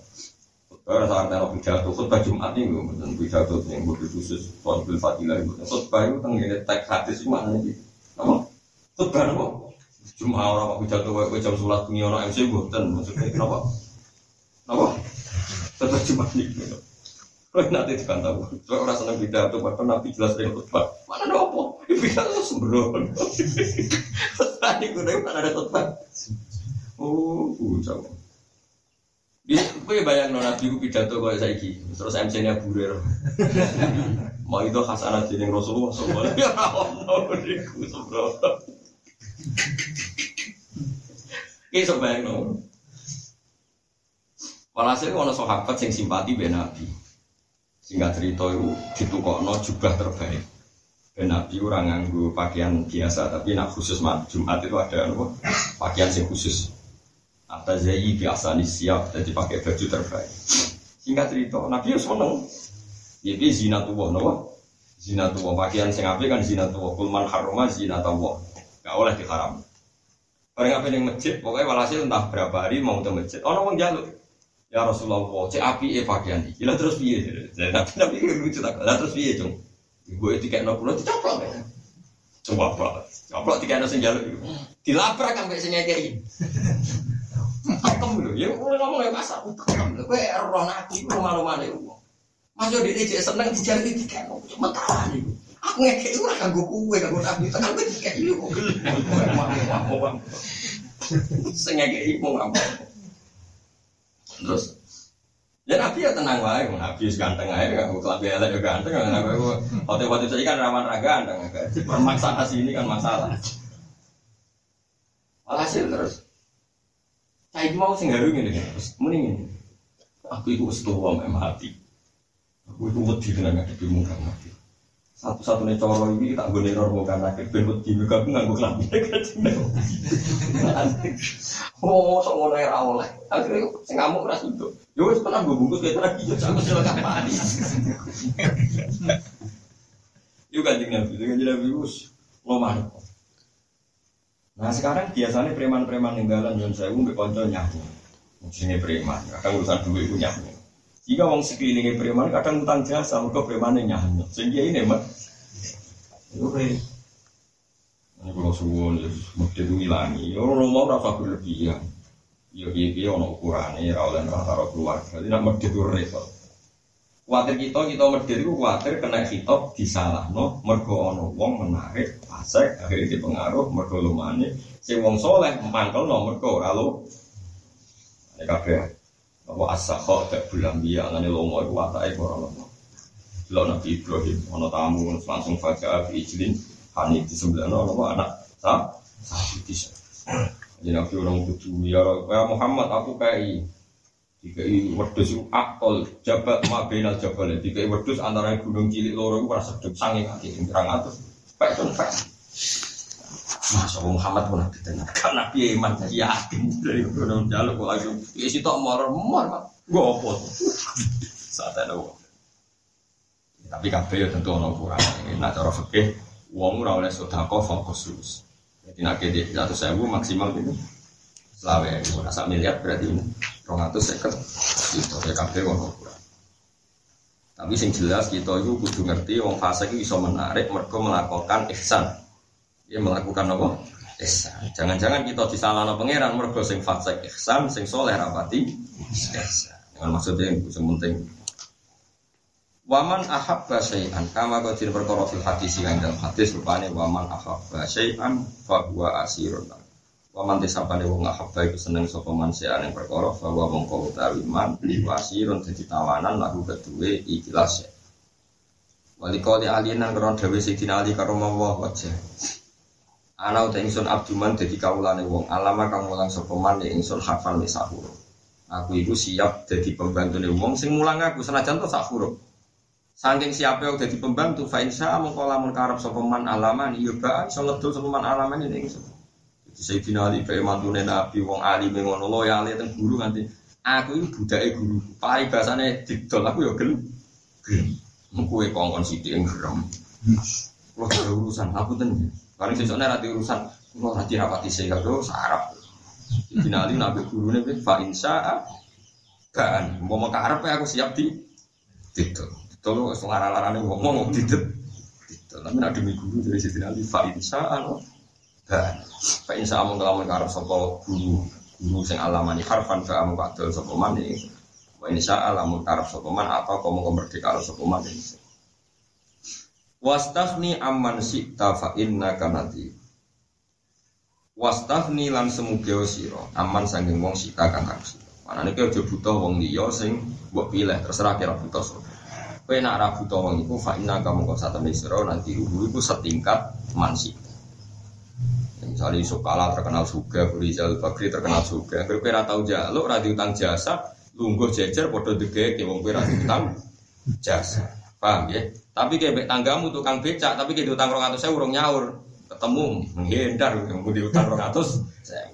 Speaker 1: Khutbah saat ada pidato khutbah Jumat ini gue dan pidato yang lebih khusus Rasul Fadilah itu. Khutbah itu tentang teks hadis mana nih? Apa? Khutbah apa? Cuma orang pidato kayak jam sholat punya orang MC dan maksudnya kenapa? Kenapa? Khutbah Jumat ini. Kalau nanti dikantau, soal orang seneng pidato, bahkan nabi jelas dari khutbah. Mana ada apa? Pidato sembrono. Tadi gue mana ada khutbah. Oh, bujang. Dia, gue bayang no nabi gue pidato kayak saiki, terus MC-nya burir. Mau itu hasanah jadi Rasulullah semuanya. Ya Allah, diriku sembrono. Kayak bayang no. Walhasil kalau sahabat yang simpati be Nabi. Singkat cerita itu ditukokno jubah terbaik. Dan Nabi orang nganggu pakaian biasa, tapi nak khusus Jumat itu ada apa? Pakaian yang khusus. Ada zayi biasa nih siap, jadi pakai baju terbaik. Singkat cerita, Nabi ya seneng. Jadi zina tuh, nopo? Zina tuh, pakaian sing apik kan zina tuh. Kulman haroma zina tuh, gak oleh diharam. Orang apa yang masjid, pokoknya walhasil entah berapa hari mau ke masjid. Oh, orang jaluk. Ya Rasulullah, cek api e pakaian iki. Lah terus piye? Nabi Nabi lucu tak. Lah terus piye, Cung? Ibu itu kayak nopo dicaplok ya. Coba apa? Caplok tiga nasi jalur itu. Dilabrak sing ngekei. Pakem lho, ya kowe ngomong ya pasar pakem lho. Kowe ero nabi ku malu-malu wong. Mas yo dhewe cek seneng dijari dikene cuma tahan iku. Aku ngekek ora kanggo kowe kanggo nabi tekan kowe dikek yo kok gelem. Sing ngekek iku ngapa. Terus Ya Nabi ya tenang wae, Nabi wis ganteng ae, kok kelambi elek yo ganteng, Nabi kok hotel-hotel saya kan rawan ra ganteng, permaksa sini kan masalah. Alhasil terus, saya mau sing garu ngene terus mending ini. Aku itu wis tuwa mek mati. Aku itu wedi tenan ngadepi muka mati. Satu-satunya coro ini tak neror mau kan akhir ben wedi muka aku nganggo klambi Oh, sok ngono ora oleh. Akhirnya sing ngamuk ora sido. Yo wis pernah gue bungkus kayak tadi yo aku silakan mati. Yo kanjeng Nabi, kanjeng Nabi wis ngomong. Nah sekarang biasanya preman-preman ninggalan Yon Sewu mbek konco nyahu. Sini preman, kadang urusan duit itu nyahu. Jika wong sekelilingnya preman kadang utang jasa, mereka preman nyahu. Sehingga ini. Itu pre. Ini kalau suwon, ya, mesti itu hilangi. Orang mau rasa berlebihan. Ya iya iya ono ukurannya, rawlen rata keluarga. Jadi nak mesti itu repot. Kuatir kita, kita medit itu kuatir kena hitop disalah no, mergo ono wong menarik, pasek, akhirnya dipengaruh, mergo lumane, si wong soleh, mangkel no, mergo lalu, ini kabeh, apa asakho, tak bulan biya, ngani lomo, itu watai korang lomo. Lo Nabi Ibrahim, ono tamu, langsung fajar, ijlin, hani di sebelah no, anak, sah, sah, bisa. Jadi Nabi orang kudu, ya Muhammad, aku kayak Dikai wedus itu akol jabat ma benal jabal. Dikai wedus antara gunung cilik loro itu rasa sedek sange kaki terang atas. Pek pek. Masya Muhammad pun nabi tenar. Karena nabi iman jadi yakin dari gunung jaluk kok lagi. Ya situ mor mor pak. Gue opot. Saat ada uang. Tapi kabeh ya tentu ono kurang. Nah cara fikih uang ora oleh sedekah fokus. Jadi nak kede satu sewu maksimal ini selawe itu rasa miliar berarti ini rong atau seket itu ya kafe wong tapi sing jelas kita itu kudu ngerti wong fase itu bisa menarik mereka melakukan ihsan dia melakukan apa? Ihsan. Jangan-jangan kita disalahkan pangeran mereka sing fase ihsan sing soleh rapati ihsan. Dengan maksudnya yang penting. Waman ahabba syai'an. Kama qadir perkara fil hadis yang dalam hadis rupane waman ahabba syai'an fa huwa asirun. Waman disapane wong ahabba iku seneng sapa man seane perkara bahwa mongko utawi man liwasirun dadi tawanan lagu kedue ikhlas. Walikali alinan karo dhewe Sayyidina Ali karo Allah wajah. Ana uta ingsun abduman dadi kawulane wong alama kang mulang sapa man ya ingsun hafal li sahur. Aku iku siap dadi pembantune wong sing mulang aku senajan to sak huruf. Saking siapa yang jadi pembantu, fa insya mengko lamun karep sapa man alaman, iya ba iso ngedol sapa man alaman ini ingsun. Sayyidina Ali bae mantune Nabi wong alim ngono loyale teng guru nganti aku ini budake guru. Pai bahasane didol aku ya gelem. Gelem. Kowe kongkon sithik ngerem. Kulo urusan aku ten. Paling sesuk nek ati urusan kulo ora dirapati sing karo sarap. Sayyidina Ali nabi gurune fa insya kan mau makarep aku siap di didol. Didol wis lara-larane ngomong didol. Didol. Tapi nek demi guru dari Sayyidina Ali fa insya Allah dan Pak Insya Allah ngelamun karep sopo guru guru sing alamani harfan fa amu kadol sopo man ini Pak Insya Allah mun karep sopo man atau kamu kemerdeka sopo man ini Wastafni aman sikta fa inna kanati Wastafni lan semugeo siro aman sanging wong sikta kang harus Mana ini kau butuh wong liya sing buat pilih terserah kira butuh so. Kau nak ra butuh wong iku fa kamu kau satu siro nanti ruhu iku setingkat man sikta Misalnya Yusuf Kala terkenal juga, Rizal Bakri terkenal juga. Kalau kira tahu jaluk, radio utang jasa, lungguh jejer, podo dege, kayak wong kira utang jasa. Paham ya? Tapi kayak tanggamu tukang becak, tapi kayak utang rong saya urung nyaur. Ketemu, menghindar, mau diutang rong atus.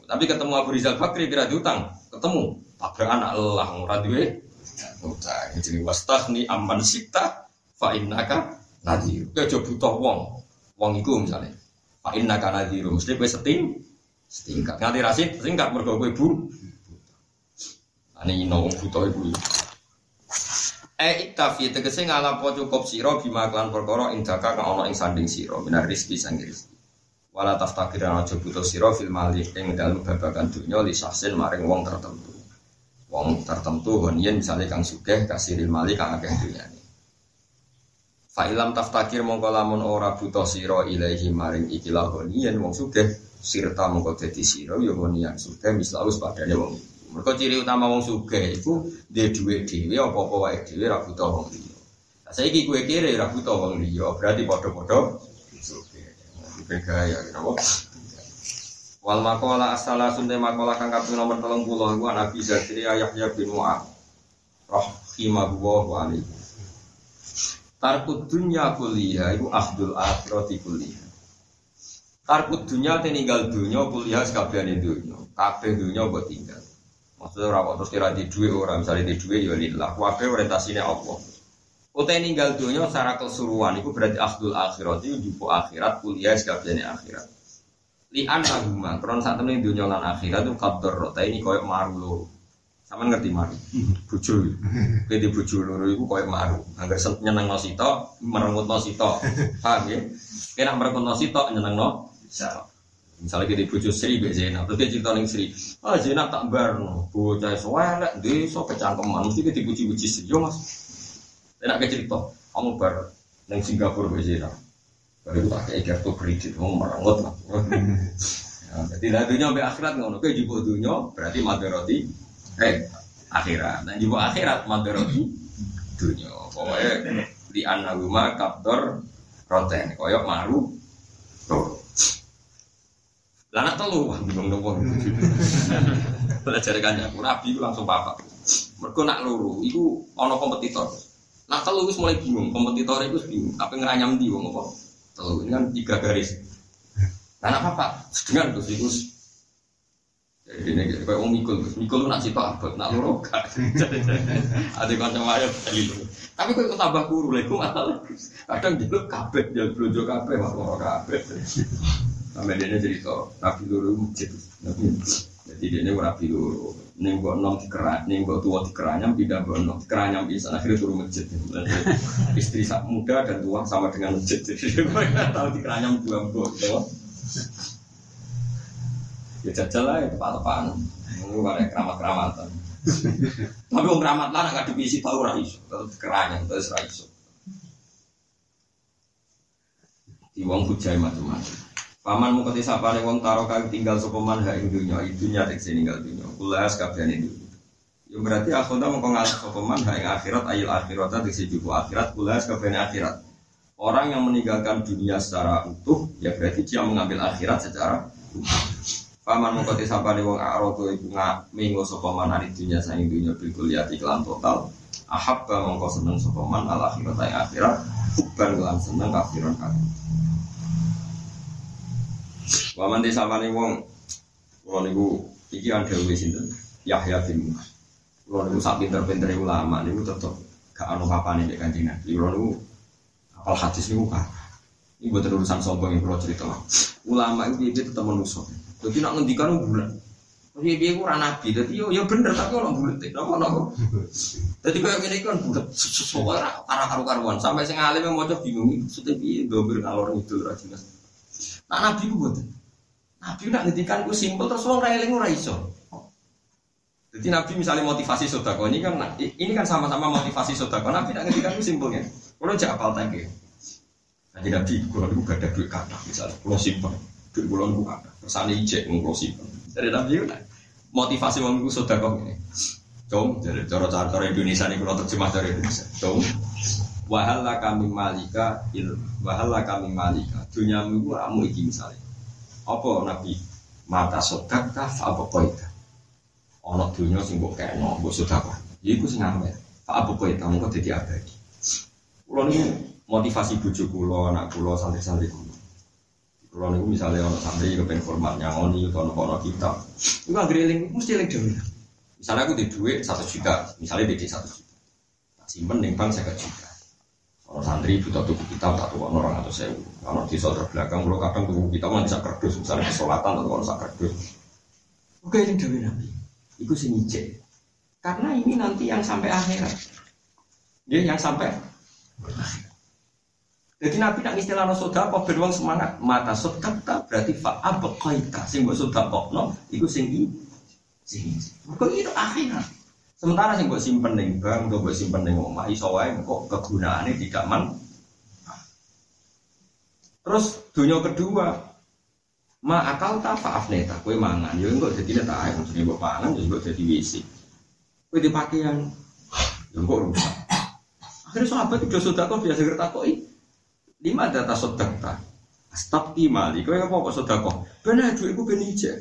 Speaker 1: Tapi ketemu Abu Rizal Bakri, kira diutang. Ketemu, tabrak anak lelah, radio utang. Jadi wastah nih aman sikta, fa innaka nadir. Kayak butuh wong, wong iku misalnya. Pak Inna karena diru mesti gue seting setingkat nganti rasid setingkat mergo gue bu. Ani ino buta ibu. Eh iktafi tegese ngalapo cukup siro bima klan perkara ing daka kang ana ing sanding siro minar rizki sang rizki. Wala taftakir ana aja butuh sira fil mali ing dalem babagan dunya li maring wong tertentu. Wong tertentu honien misalnya kang sugih kasiril mali kang akeh dunyane. Fa ilam taftakir mongko lamun ora butuh sira ilahi maring ikilah honien wong sugih sirta mongko dadi sira ya honian sugih mislaus padane wong iku. Mergo ciri utama wong sugih iku duwe dhuwit dhewe apa-apa wae dhewe ra butuh wong liya. Lah saiki kowe kere ra butuh wong liya berarti padha-padha sugih. Gaya kenapa? Wal makola asala sunte makola kang kaping nomor 30 iku Nabi Zakaria Yahya bin Mu'ad. Rahimahullah wa alaihi. Tarkut dunya kuliah iku afdul akhirati kuliah. Tarkut dunya te ninggal dunya kuliah sekabehane dunya. Kabeh dunya mbok tinggal. Maksudnya ora kok terus kira di duwe ora misalnya di duwe ya lillah. Kabeh orientasine Allah. Utai ninggal dunya secara keseluruhan itu berarti afdul akhirati jupu akhirat kuliah sekabehane akhirat. Li anahuma kron saat temen dunia lan akhirat itu kabdor rota ini koyok maru loro. Sama ngerti maru? Bojo. Jadi bojo loro itu koyok maru. Agar nyeneng no sito merengut no sito paham ya? Kena merengut no sito nyeneng no misalnya kita bojo Sri be Zainab terus dia cerita Sri ah Zainab tak barno bocah suwelek desa kecangkeman mesti kita dipuji-puji Sri yo mas enak ke cerita kamu bar neng Singapura be Zainab Baru kayak kartu kredit, mau merengut lah. Jadi lah dunia sampai akhirat ngono, kayak jibu dunia berarti madaroti, eh akhirat. Dan jibu akhirat madaroti dunia. Pokoknya di anaguma kaptor roten, koyok maru, tuh. Lana telu, bingung dong. Belajar kan ya, rabi langsung papa. Mereka nak luru, itu ono kompetitor. Nak telu itu mulai bingung, kompetitor itu bingung. Apa ngeranyam di wong apa? Telu ini kan tiga garis. Nah, apa pak? Dengan terus. Jadi ini kayak om mikul, mikul nak cita abot, nak loro gak. Ada kancam ayam tadi Tapi kok tambah kuru lagi, malah kadang dia kabeh, dia belanja kabeh, mak loro kabeh. Sampai dia cerita, nabi loro masjid, nabi. Jadi dia ini nabi loro. Buat nom dikerak, neng buat tua dikeranyam, tidak buat nom dikeranyam bisa akhirnya turun masjid. Istri muda dan tua sama dengan masjid. Jadi mereka tahu dikeranyam dua buat Ya jajal lah ya tepat-tepatan. Ini kayak keramat-keramatan. Tapi orang keramat lah nggak divisi tahu raiso, terus keranyam terus raiso. Di wong hujai macam-macam. Paman mau ketis apa nih wong taro kaki tinggal sopeman hak ing dunia idunya tek ninggal dunia kulas kabian itu. Ya berarti akhirnya mau kengal sopeman hak ing akhirat ayil akhirat tek akhirat kulas kabian akhirat. Orang yang meninggalkan dunia secara utuh ya berarti dia mengambil akhirat secara utuh. Paman mau ketis apa nih wong aroto ibu nggak minggu sopeman hari dunia sayang dunia bil lihat iklan total. Ahabba mongko seneng sopeman al akhirat ayil akhirat. Bukan seneng kafiran kafir. Waman desa mani wong Kulo niku iki ada wis sinten Yahya bin Mu'adz. Kulo niku sak pinter-pintere ulama niku tetep gak ono papane nek Kanjeng Nabi. Kulo niku apal hadis niku kan. Ini buat urusan sombong yang kulo cerita. Ulama itu dia tetap menusuk. Jadi nak ngendikan bulan. Tapi dia ku nabi, jadi yo yo bener tapi orang bulat, nopo nopo. Jadi kayak gini kan bulat, sesuatu arah karu-karuan sampai sing alim yang mau coba bingung, sudah bi dobel ngalor itu rajin. Nah nabi ku buat, nabi nak ngendikan ku simpel terus wong railing ora iso. Jadi nabi misalnya motivasi sodako ini kan ini kan sama-sama motivasi sodako. Nabi nak ngendikan ku simpelnya, kalau jak apal tangke. Jadi nabi kalau dulu gak ada duit kata misalnya, kalau simpen duit bulan ku kata, kersane ijek kalau simpen. Dari nabi itu motivasi wong iku sedekah ngene. Cung, jadi cara cara Indonesia ini kalau terjemah dari Indonesia. Cung, wahala kami malika il wahala kami malika dunyamu iku ramu iki misalnya. Apa nabi mata sedekah apa koita. Ono dunya sing mbok kena mbok sedekah. Iku sing amel. Fa apa koita mengko dadi abadi. Kulo niku motivasi bojo kula, anak kula, santri-santri kula. Kalau niku misalnya orang santri kepen format nyangoni atau nopo kita, itu nggak gereling mesti eling. Misalnya aku di duit satu juta, misalnya BD satu juta, tak simpen ning bank saya juta. Orang santri butuh tuku kitab tak tuku orang atau sewu. Kalau di soal belakang, kalau kadang tuku kitab kan bisa kerdus, misalnya kesolatan atau kalau kerdus. Oke eling dhewe nabi, itu sing ijek. Karena ini nanti yang sampai akhirat. Ya, yang sampai. Jadi Nabi nak istilah no soda, kok beruang semangat mata soda berarti fa abqaita sing mbok sedekahno iku sing i sing kok itu akhirat sementara sing mbok simpen bank atau mbok simpen ning omah iso kok kegunaane tidak man terus dunia kedua ma akal tak faaf neta kue mangan. Yo enggak jadi neta ayam jadi mbok mangan yo enggak jadi wisi kue di pakaian yo enggak rusak. Akhirnya sahabat itu sudah kok biasa ngertakoi lima data sodakta Stop imali, kau apa kok kok? Benar duit gue beni aja.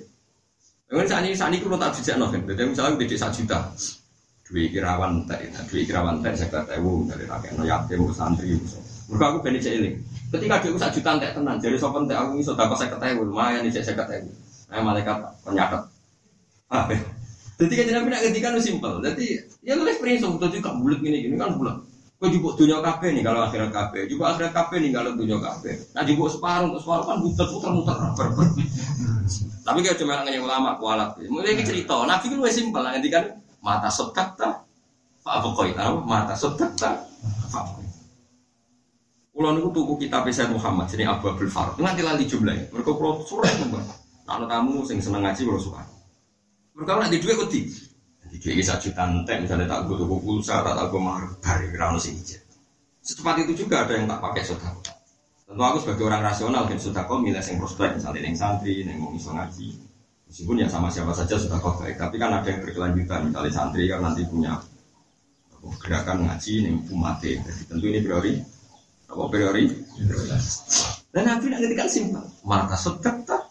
Speaker 1: Yang saat ini saat ini kalau tak dijak nol Jadi misalnya gue satu juta, duit kirawan teh, duit kirawan teh saya kata ewu dari rakyat no yatim santri. Mereka aku aja ini. Ketika duit satu juta teh tenang, jadi sopan teh aku ini sudah saya kata ewu lumayan nih saya kata ewu. Nah malaikat penyakat. Ah, jadi kan jenengan nak ketika nu simpel. Jadi ya lu prinsip, jadi kan bulat gini gini kan bulat. Kau jubuk dunia kafe nih kalau akhirat kafe, jubuk akhirat kafe nih kalau dunia kafe. Nah jubuk separuh separuh kan muter muter muter berber. Tapi kayak cuma nanya ulama kualat. Mulai ini cerita, nabi kan lebih simpel nanti kan mata sotak ta, apa kau itu mata sotak ta, apa Kulo niku tuku kitab Sayyid Muhammad jadi Abu Abdul Farad. Nanti lali jumlahnya. Mereka kulo sore mbak. Nah, tamu sing seneng ngaji kulo suka. Mereka nanti duit kuti. Jadi ini satu juta entek, misalnya tak gue tuku pulsa, tak tak gue mahar, bari rano sing Secepat itu juga ada yang tak pakai sodako. Tentu aku sebagai orang rasional dan sodako milih yang prospek, misalnya yang santri, yang mau ngaji. Meskipun ya sama siapa saja sudah kok baik, tapi kan ada yang berkelanjutan, misalnya santri kan nanti punya gerakan ngaji yang umate. Jadi tentu ini priori, apa priori? Dan nanti nanti kan simpel, mata sodako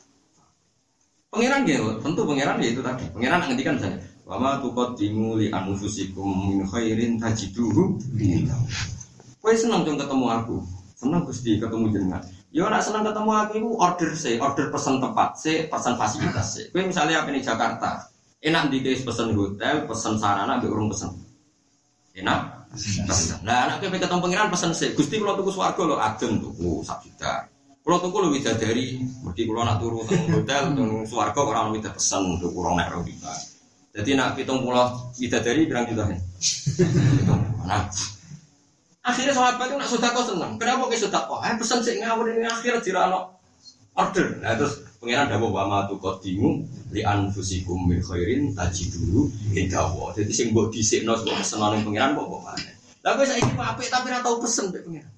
Speaker 1: Pangeran gitu, tentu pangeran ya itu tadi. Pangeran ngendikan misalnya, Wama tuqaddimu li anfusikum min khairin tajiduhu Kowe seneng dong ketemu aku. Seneng Gusti ketemu jenengan. Ya nak seneng ketemu aku itu order sih, order pesan tempat sih, pesan fasilitas sih. Kowe misalnya apa di Jakarta, enak di guys pesan hotel, pesan sarana, ambil urung pesan. Enak. Nah, anak kowe ketemu pangeran pesan sih. Gusti kalau tuku swarga lo ageng tuku sak juta. Kalau tuku lo bisa dari, mesti kalau nak turu teng hotel, teng swarga orang bisa pesan untuk kurang naik kita. Jadi nak hitung pulau dari bilang juta ya. Nah, akhirnya sahabat itu nak sudah kau senang. Kenapa kau sudah kau? Eh pesan sih ngawur ini akhir jirano order. Nah terus pengiran dawa wa ma tuqaddimu li anfusikum min khairin tajiduhu indawa. Jadi sing mbok dhisikno mbok pesenan ning pengiran kok kok mana. Lah kowe saiki apik tapi ora tau pesen mek pengiran.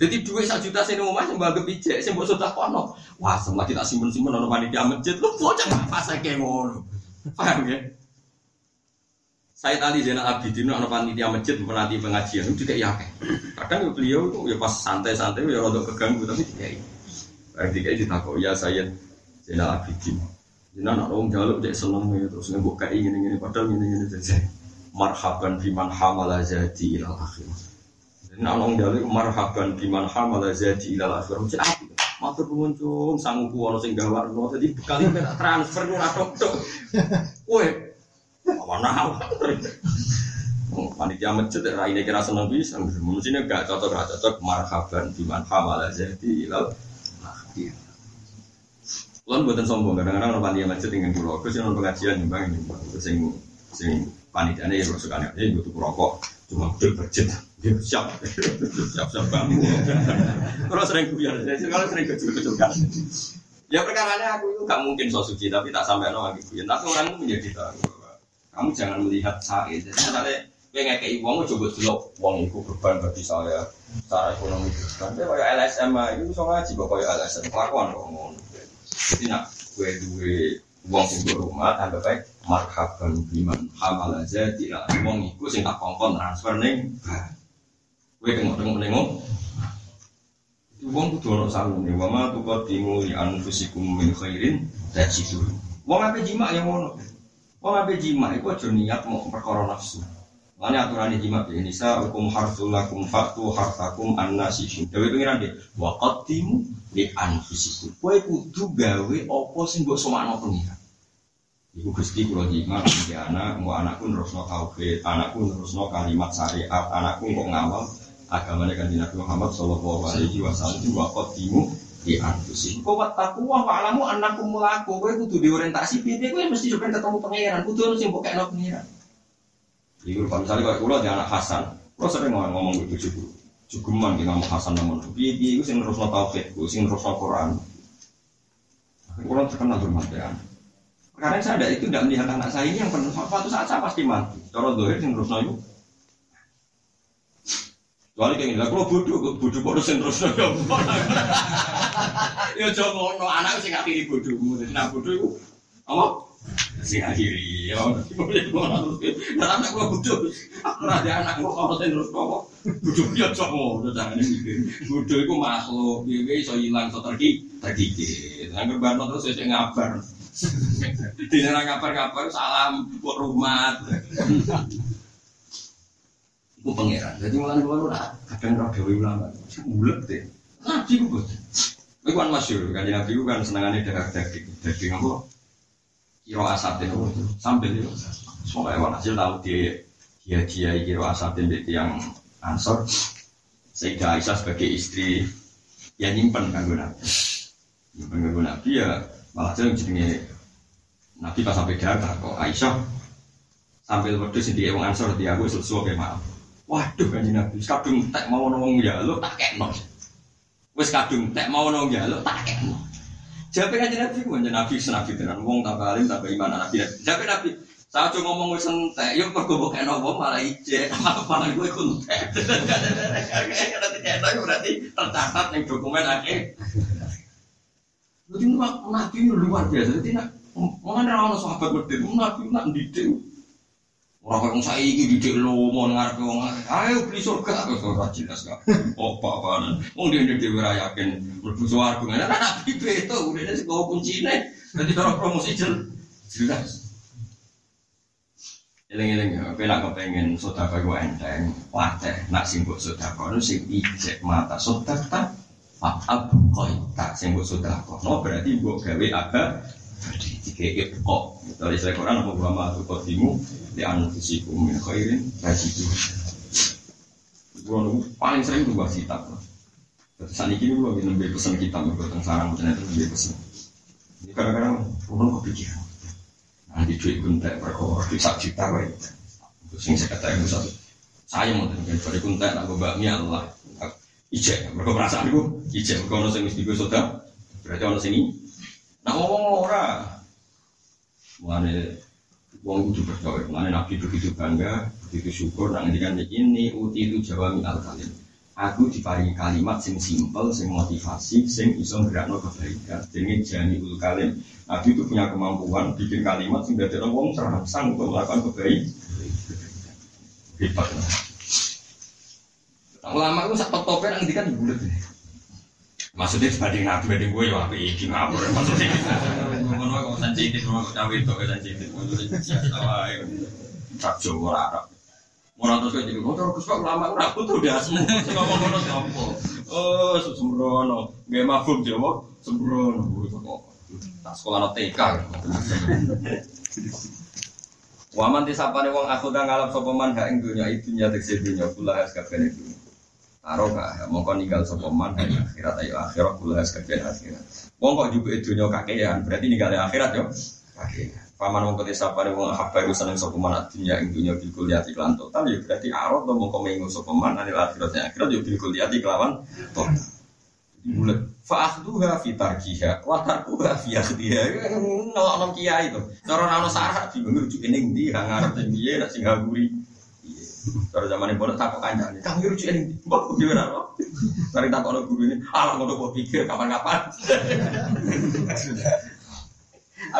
Speaker 1: Jadi duit satu juta sini rumah sih mbak kepijak, sih mbak sudah kono. Wah, semua kita simpen simpen orang panitia masjid, lu bocah apa saya kayak ngono. Paham ya? Saya tadi Zainal Abidin anak panitia masjid menanti pengajian itu juga ya Kadang beliau itu ya pas santai-santai ya rada keganggu tapi tidak Berarti kayak ditakut ya saya Zainal Abidin. Jadi anak orang jaluk dia seneng ya terus ngebuk kayak gini gini padahal gini gini saja. Marhaban biman hamala jadi ilal akhir. Jadi anak orang jaluk marhaban biman hamala jadi ilal akhir. Macam apa? Matur nuwun cung, sanggup kuwono sing gawarno. Dadi bekal iki tak transfer ora tok-tok. Kowe mana Oh, panitia masjid ra ini kira seneng bisa, mestinya gak cocok gak cocok. Marhaban di man hamala jadi ilal. Kulon buatan sombong, kadang-kadang orang panitia masjid dengan pulau, terus yang pengajian nyumbang nyumbang, sing sing panitia ini suka nih, ini butuh rokok, cuma udah berjet. Dia siap, siap siap banget. Kalau sering guyon, kalau sering kecil-kecil kan. Ya perkaranya aku itu gak mungkin so suci, tapi tak sampai no lagi. Guyon. Tapi orang itu menjadi tahu kamu jangan melihat saya. Jadi misalnya pengen kayak uang coba dulu uang itu beban bagi saya secara ekonomi beban. Tapi kayak LSM itu bisa ngaji kok kayak LSM kelakuan kok ngono. Jadi nak gue dua uang sing rumah tambah baik marhaban biman hamal aja tidak uang itu sing tak kongkon transfer neng Kowe tengok-tengok nengok. Wong kudu ana salune, wa ma tuqaddimu li anfusikum min khairin tajidu. Wong ape jima ya ngono. Wong ape jima iku aja niat mau perkara nafsu. Lani aturan jima ya nisa hukum harsul lakum faktu hartakum annasihim. Dewe pengiran dia wa qaddimu li anfusikum. Kowe kudu gawe apa sing mbok somakno pengiran. Iku Gusti kula jima iki anak, mau anakku nerusno tauhid, anakku nerusno kalimat syariat, anakku kok ngawal agamanya kan Nabi Muhammad Shallallahu Alaihi Wasallam juga kotimu di antusi. Kau buat takwa, pak alamu anakku melaku, kau kudu diorientasi pipi, kau mesti juga ketemu pangeran, kudu harus yang bukan pangeran. Iku kalau misalnya kalau kulo anak Hasan, kulo sering ngomong ngomong gitu juga. Cukuman kita ngomong Hasan namun pipi, itu sing terus tauhid, sing terus Quran. Orang terkenal bermati anak. Karena saya ada itu tidak melihat anak saya ini yang penuh suatu saat saya pasti mati. Cara dohir yang terus itu. Soalnya kayak gini, kalau bodoh, bodoh bodoh yang terus ya. Ya jangan ngono, anak sih nggak pilih bodohmu. Jadi nak bodoh itu apa? Si akhiri, ya. Nah anak gua bodoh, ada anak gua kalau terus kok. Bodoh dia cowok, udah jangan mikir. Bodoh itu makhluk, dia iso hilang, so tergi, tergigit. Nah berbantu terus saya ngabar. Di sana kabar-kabar salam buat rumah. Itu pangeran. Jadi malah keluar ora kadang roh dewi ulama. Bulat deh. Nabi ku bos. Iku kan masyhur kan Nabi ku kan senengane darah daging. Daging apa? Kiro asatin sambil itu. Soalnya hasil tahu dia dia dia kiro asatin itu yang ansor. Sehingga Aisyah sebagai istri ya nyimpen kan Nabi. Nyimpen kan Nabi ya malah jadi jenenge Nabi pas sampai darah kok Aisyah sambil wedhus di wong ansor dia aku sesuatu kayak maaf. Waduh kan Nabi, kadung tek mau nong ya lo tak kekno. Wes kadung tek mau nong ya lo tak kekno. Jabe kan Nabi ku njen Nabi senabi tenan wong tak alim tak iman Nabi. Jabe Nabi saya cuma ngomong wis entek, yo mergo mbok kena wong malah ijek, malah malah gue ku entek. Berarti tercatat ning dokumen akeh. Jadi Nabi luar biasa. Jadi nak Mana orang sahabat berdiri, nabi nak didik. Orang yang saya ini didik lo mau ngarep wong ayo beli surga, aku surga jelas gak. Apa apaan? Wong dia dia dia yakin berbuat suarga, nggak ada nabi beto, udah ada sebuah kuncinya. Nanti orang promosi jelas. Eleng-eleng ya, nak kepengen sodako gue enteng, wateh, nak simbol sodako, itu sing ijek mata Abu koi tak simbol sodako, no berarti gue gawe agak dikekep kok dari saya Quran apa gua ma tu di anfusikum min khairin tajidu gua paling sering bahas kitab. Terus gua lagi nembe pesan kitab gua tentang sarang ternyata nembe pesan. Ini kadang-kadang gua kepikiran. Nanti duit kuntek perkara di sak juta wae terus sing saya katakan satu. Saya mau dengan dari kuntek aku bakmi Allah. Ijek mereka perasaan gue ijek. Mereka orang sing mesti gue berarti orang sini Nah ngomong ora. Mulane wong kudu berdoa. Mulane Nabi begitu bangga, begitu syukur nang ngendikan ini uti itu Jawa minal kalim. Aku diparingi kalimat sing simpel, sing motivasi, sing iso gerakno kebaikan. Jenenge jani ul kalim. Nabi itu punya kemampuan bikin kalimat sing dadi wong terangsang untuk melakukan kebaikan. Hebat. Nah, ulama itu sak top-topnya ngendikan bulet. Maksudnya dibanding nabi banding gue ya apa iki ngapur maksudnya. Ngono kok sensitif ngono kok cawe itu sensitif. Salah ya. Tak jowo terus kok jadi motor Gus kok ulama ora butuh dasmu. Sing ngomong ngono? Oh, sembrono. Nggih mabuk Jawa sembrono. Tak sekolah TK. Waman disapane wong aku ngalap sapa man hak ing dunya idunya tegese dunya kula has kabeh dunya. Taroka, mongko ninggal sopeman dari akhirat ayo akhirat kula sekalian akhirat. Wong kok juga dunia kakean, berarti ninggal akhirat yo. Kakean. Paman mongko desa pada wong apa itu seneng sopeman dunia ing dunia bil kuliah iklan total yo berarti arot to mongko mengu sopeman anil akhirat akhirat yo bil kuliah kelawan total. Mulut fa'akhduha fi tarkiha wa tarkuha fi akhdiha. Nolak nom kiai itu. Cara nano sarah bingung rujuk ning ndi ngarep ning piye nak sing gaburi. Kalau zaman ini boleh takut kancane, kamu rujuk ini, mbak gimana lo? Mari takut lo guru ini, alah ngono gue pikir kapan-kapan.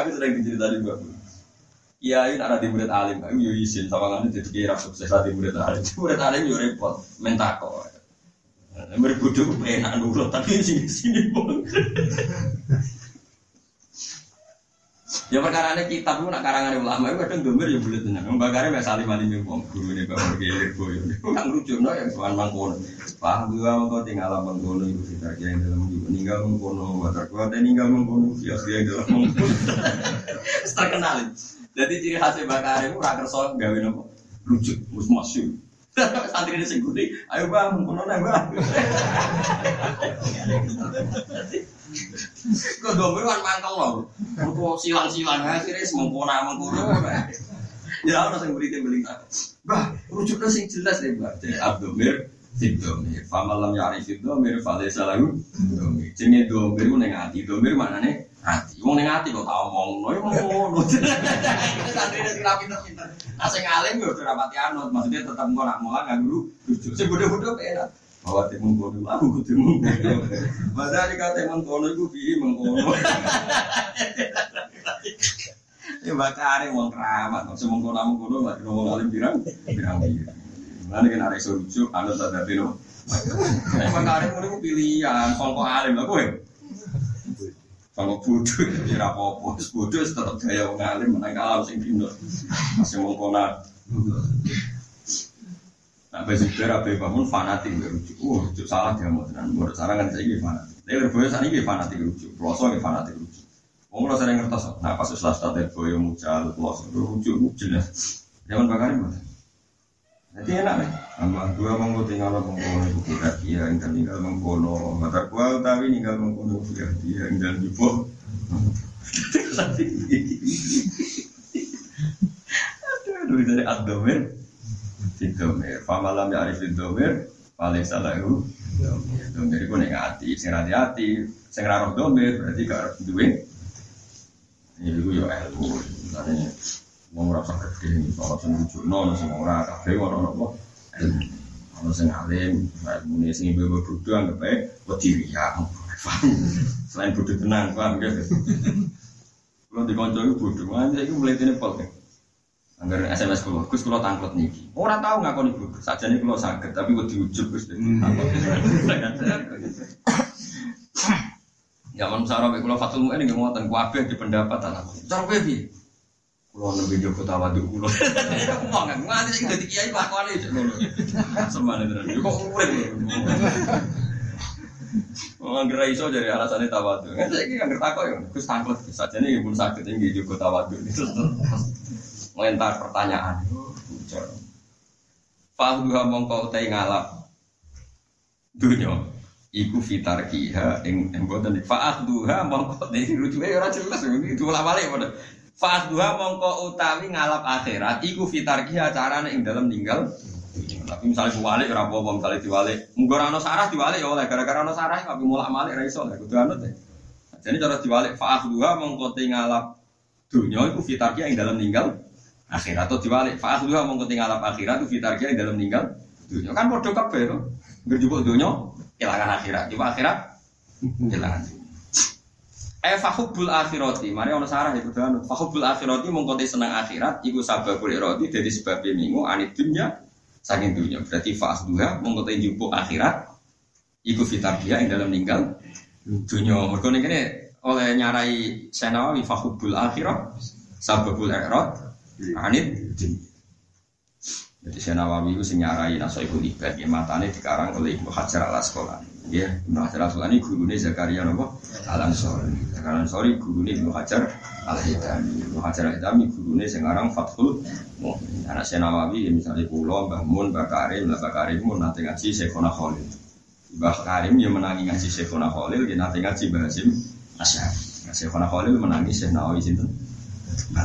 Speaker 1: Aku sering diceritani mbak. Iya, ini ada di murid alim, aku yo izin sama kan jadi kira sukses di murid alim. Murid alim yo repot, mentako. Murid bodoh enak nurut, tapi sini sini bang. Ya perkara ini kitab itu nak karangan ulama itu kadang gemir ya boleh tenang. Membakar ya salim alim yang guru ini bawa gelir boyo. Kan lucu no yang soal mangkono. Paham gua mau tinggal mangkono itu kita yang dalam juga ninggal mangkono. Wajar gua ada ninggal mangkono. Ya yang dalam mangkono. Terkenal. Jadi ciri khasnya bakar itu raker soal gawe nopo lucu, mus masyur. Santri ini singgung ayo bang, mangkono nih bang. Kok domir kan mangkel loh. Engko silang-silang akhirnya semengkona mengkono. Ya ana sing berita beli tak. Bah, rujuknya sing jelas deh, Mbak. Jadi Abdomir Fidomir. Famalam yari fidomir, falesa lagu. Domir. Jenenge domir ku ning ati. Domir maknane ati. Wong ning ati kok tau ngomong, ya ngomong ngono. Santrine sing rapi pinter. Nah sing alim yo ora pati anut, maksudnya tetep engko nak mulang nggak dulu. Sing bodoh-bodoh enak. Bahwa timun kono, aku timun kono. Padahal dikata timun kono iku piye mengkono. Ya bakare wong keramat, kok semong kono mengkono lagi ngomong alim pirang, pirang pirang. Mana kan ada iso lucu, anu tak ada pino. Emang karek ngono pilihan, sangka alim lah kowe. Sangka bodoh, ya apa-apa, bodoh tetap gaya wong alim menang kalah sing pino. Masih wong konat. Nah, besi kira apa bangun fanatik lucu. Wah, lucu salah dia mau tenan. Menurut cara kan saya gini fanatik. Tapi berboyo saat ini fanatik lucu. Peloso ini fanatik lucu. Wong lo sering ngertos. Nah, pas setelah start boyo mucal, peloso lucu, jelas. Jangan bakar ini. Jadi enak nih. Ambang dua monggo tinggal mengkono ibu kita dia tinggal tinggal mengkono. Mata gua tapi tinggal mengkono ibu kita dia tinggal di bawah. Aduh, dari abdomen, fidomir. Famalam ya arif fidomir, paling salah itu. Domir itu neng hati, sing hati hati, sing raro domir berarti gak duwe. Ini itu ya ilmu. Wong ora usah gede, soal sing wujudno, sing ora kabeh ora ono apa. Ono sing alim, ilmune sing ibu bodho anggap ae wedi riya. Selain bodho tenang, paham ya? Kalau di konco itu bodho, aja itu mulai ini pol Angger SMS kulo, Gus kulo tangklet niki. Ora tau ngakoni bodho, sajane kulo saged tapi wedi ujug Gus. Zaman sarap kulo fatul mu'en nggih ngoten kabeh di pendapat anak. Cara kowe piye? Kulo nembe jogo tawaduk kulo. Kan, nganti sing dadi kiai lakone ngono. Semane tenan. Kok urip. Wong iso jadi alasannya tawaduk. Kan saiki anggere takok yo, Gus tangklet sajane nggih pun saged nggih jogo tawaduk. Ngelentar pertanyaan. Fahduha mongko utai ngalap. Dunya iku fitar kiha ing boten. Fa'ahduha mongko dadi rujuke ora jelas iki diulang-balik padha. Fa'ahduha mongko utawi ngalap akhirat iku fitar kiha carane ing dalam ninggal. Tapi misalnya diwalik ora apa-apa misalnya diwalik. Munggo ora ana sarah diwalik ya oleh. Gara-gara ana sarah tapi mulak-malik ra iso kudu anut ya. Jadi cara diwalik fa'ahduha mongko te ngalap dunya iku fitar kiha ing dalam ninggal akhirat atau diwalik. Fa'ahduha mongko te ngalap akhirat fitar kiha ing dalam ninggal dunya kan padha kabeh to. Berjubuk dunya kehilangan akhirat. Coba akhirat kehilangan Eh fahubbul akhirati, mari ono sarah iku dan fahubbul akhirati mongko te seneng akhirat. Iku sababul irati dadi sebab minggu anit dunya saking dunya. Berarti fa'duha mongko te njupuk akhirat iku fitar dia yang dalam ninggal dunya. Mergo ning kene oleh nyarai Senawawi fahubbul akhirat sababul irat anit. Jadi Senawawi itu sing nyarai Nasaibul Ibad, ya matane dikarang oleh Ibnu Hajar al Asqalani. Ya, Ibnu Hajar al Asqalani gurune Zakaria napa? Al Ansori. Zakaria Ansori gurune Ibnu Hajar al Hitami. Ibnu Hajar al Hitami gurune sing aran Fathul Mu'min. Anak Senawawi ya misalnya kula Mbah Mun, Mbah Karim, Mbah Karim mun nate ngaji Syekhona Khalil. Mbah Karim ya menangi ngaji Syekhona Khalil, ya nate ngaji Mbah Hasim Asy'ari. Syekhona Khalil menangi Syekh Nawawi sinten? Nah,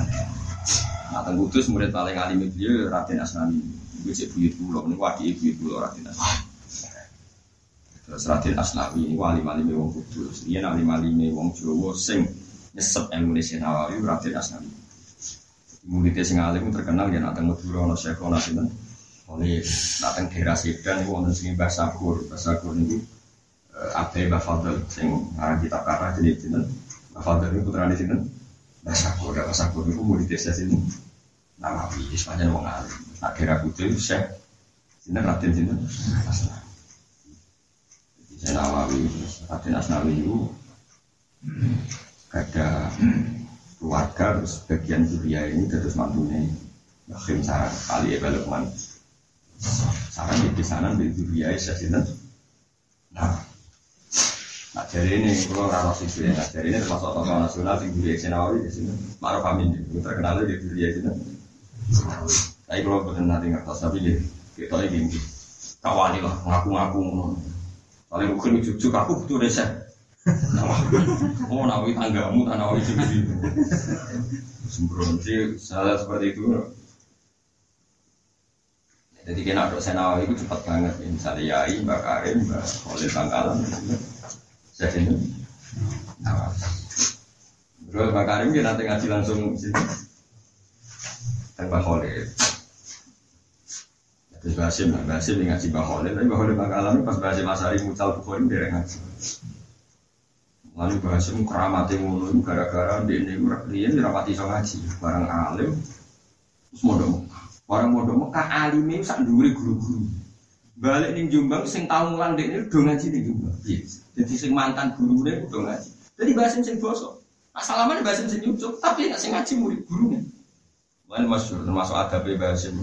Speaker 1: teng Kudus murid paling alim beliau Raden Asnani. Iku cek buyut kula, niku wadi buyut kula Raden Asnani. Terus Raden Asnawi ini alim wong Kudus. Iya alim wong Jawa sing nyesep ilmu Nawawi Raden Asnawi. Muridnya sing alim terkenal ya nak teng Madura ana Syekh ana sinten. Oleh nak teng daerah Sedan niku wonten sing Mbah Sakur. Mbah Sakur niku Abe Mbah Fadl sing aran kitab karah jenis sinten. Mbah Fadl niku putrane sinten? Masakur, ada masakur itu murid desa sini. Nama di sepanjang wong alim. Nak kira putih, Syekh. Sini Raden sini. Jadi Nawawi, Raden Asnawi itu ada keluarga terus bagian Suria ini terus mantunya Bakhim Sarang kali ya Lukman Sarang di sana di Suria ya sini. Nah, Nah jadi ini kalau rano sisi ya, nah jadi ini termasuk tokoh nasional di Duri Senawawi di sini. Maruf Amin itu terkenal di Duri sini. Tapi kalau benar nanti ngertos tapi dia kita ini gini, kawali lah ngaku-ngaku. Paling mungkin cucu aku butuh desa. Oh nawi tanggamu tanah nawi jadi sembrono sih salah seperti itu. Jadi kena dok senawi itu cepat banget. Misalnya Yai, Mbak Karim, Mbak Khalid Bangkalan. Jadi ini. Nah, Terus Mbak Karim dia nanti ngaji langsung sini. Dan Mbak Khalid. Terus Basim, Mbak Basim ngaji Mbak Khalid. Tapi Mbak Khalid Bangkalan pas Basim Asari Mucal Bukhari dia ngaji. Lalu Basim keramatnya ngono gara-gara dia ini dia ini rapati so ngaji. Barang alim, terus mau Orang mau Mekah alime sak dhuwure guru-guru. Balik ning Jombang sing tau mulang dekne do ngaji ning Jombang. Jadi sing mantan gurune do ngaji. Jadi bahasin sing bosok. Assalamualaikum bahasin sing nyucuk, tapi nek sing ngaji murid gurune. Mana masyhur termasuk adabe bahasin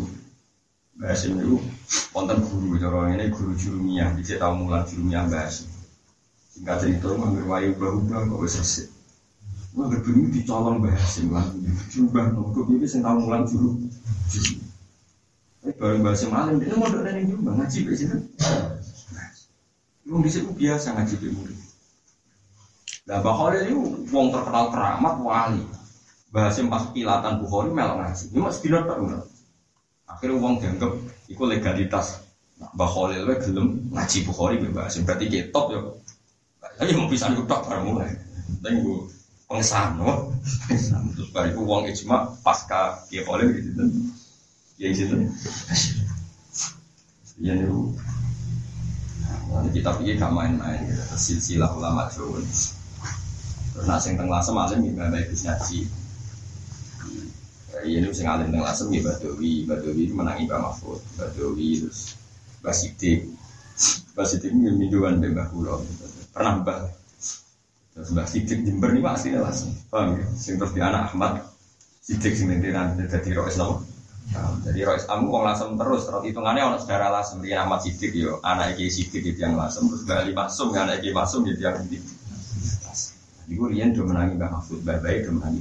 Speaker 1: Bahasim itu wonten guru cara ini guru jurumiyah, bisa tahu mulang jurumiyah bahasim. Singkat cerita, manggil wayu ubah-ubah kok wis resik. Berbunyi dicolong bahasim lah. Jubah nunggu ini sing tahu mulang juru. Baru bahasa malam, dia mau doa yang juga ngaji di situ. Wong di situ biasa ngaji di murid. Nah, Bukhari itu wong terkenal keramat wali. Bahasa pas kilatan Bukhari melok ngaji. Ini mas dino tak enggak. Akhirnya wong dianggap itu legalitas. Nah, Bukhari itu gelem ngaji Bukhari bahasa berarti kita top ya. Ayo mau bisa ngutak bareng mulai. Dan gue pengesahan, no? Terus baru wong ijma pasca dia boleh gitu ya gitu ya Nah, kita pikir gak main-main gitu. Silsilah ulama Jawa. Terus nasi yang tengah semalem ya baik ngaji. Ya ini sing alim tengah lasem ya Badawi, Badawi itu menangi Mbak Mahfud, Badawi terus Basidik, Basidik ini minduan Mbak Kulo, pernah Mbak. Terus Mbak Sidik Jember ini aslinya langsung, paham ya? Sing terus di anak Ahmad, Sidik sing nanti nanti jadi roh Islam. Nah, jadi Rois Amu kok lasem terus, terus hitungannya orang saudara lasem, dia nama Sidik yo, anak Eki Sidik itu yang lasem, terus Bali Masum, anak Eki Masum itu yang di. Jadi gue lian udah menangi Mbak Mahfud, baik-baik udah menangi.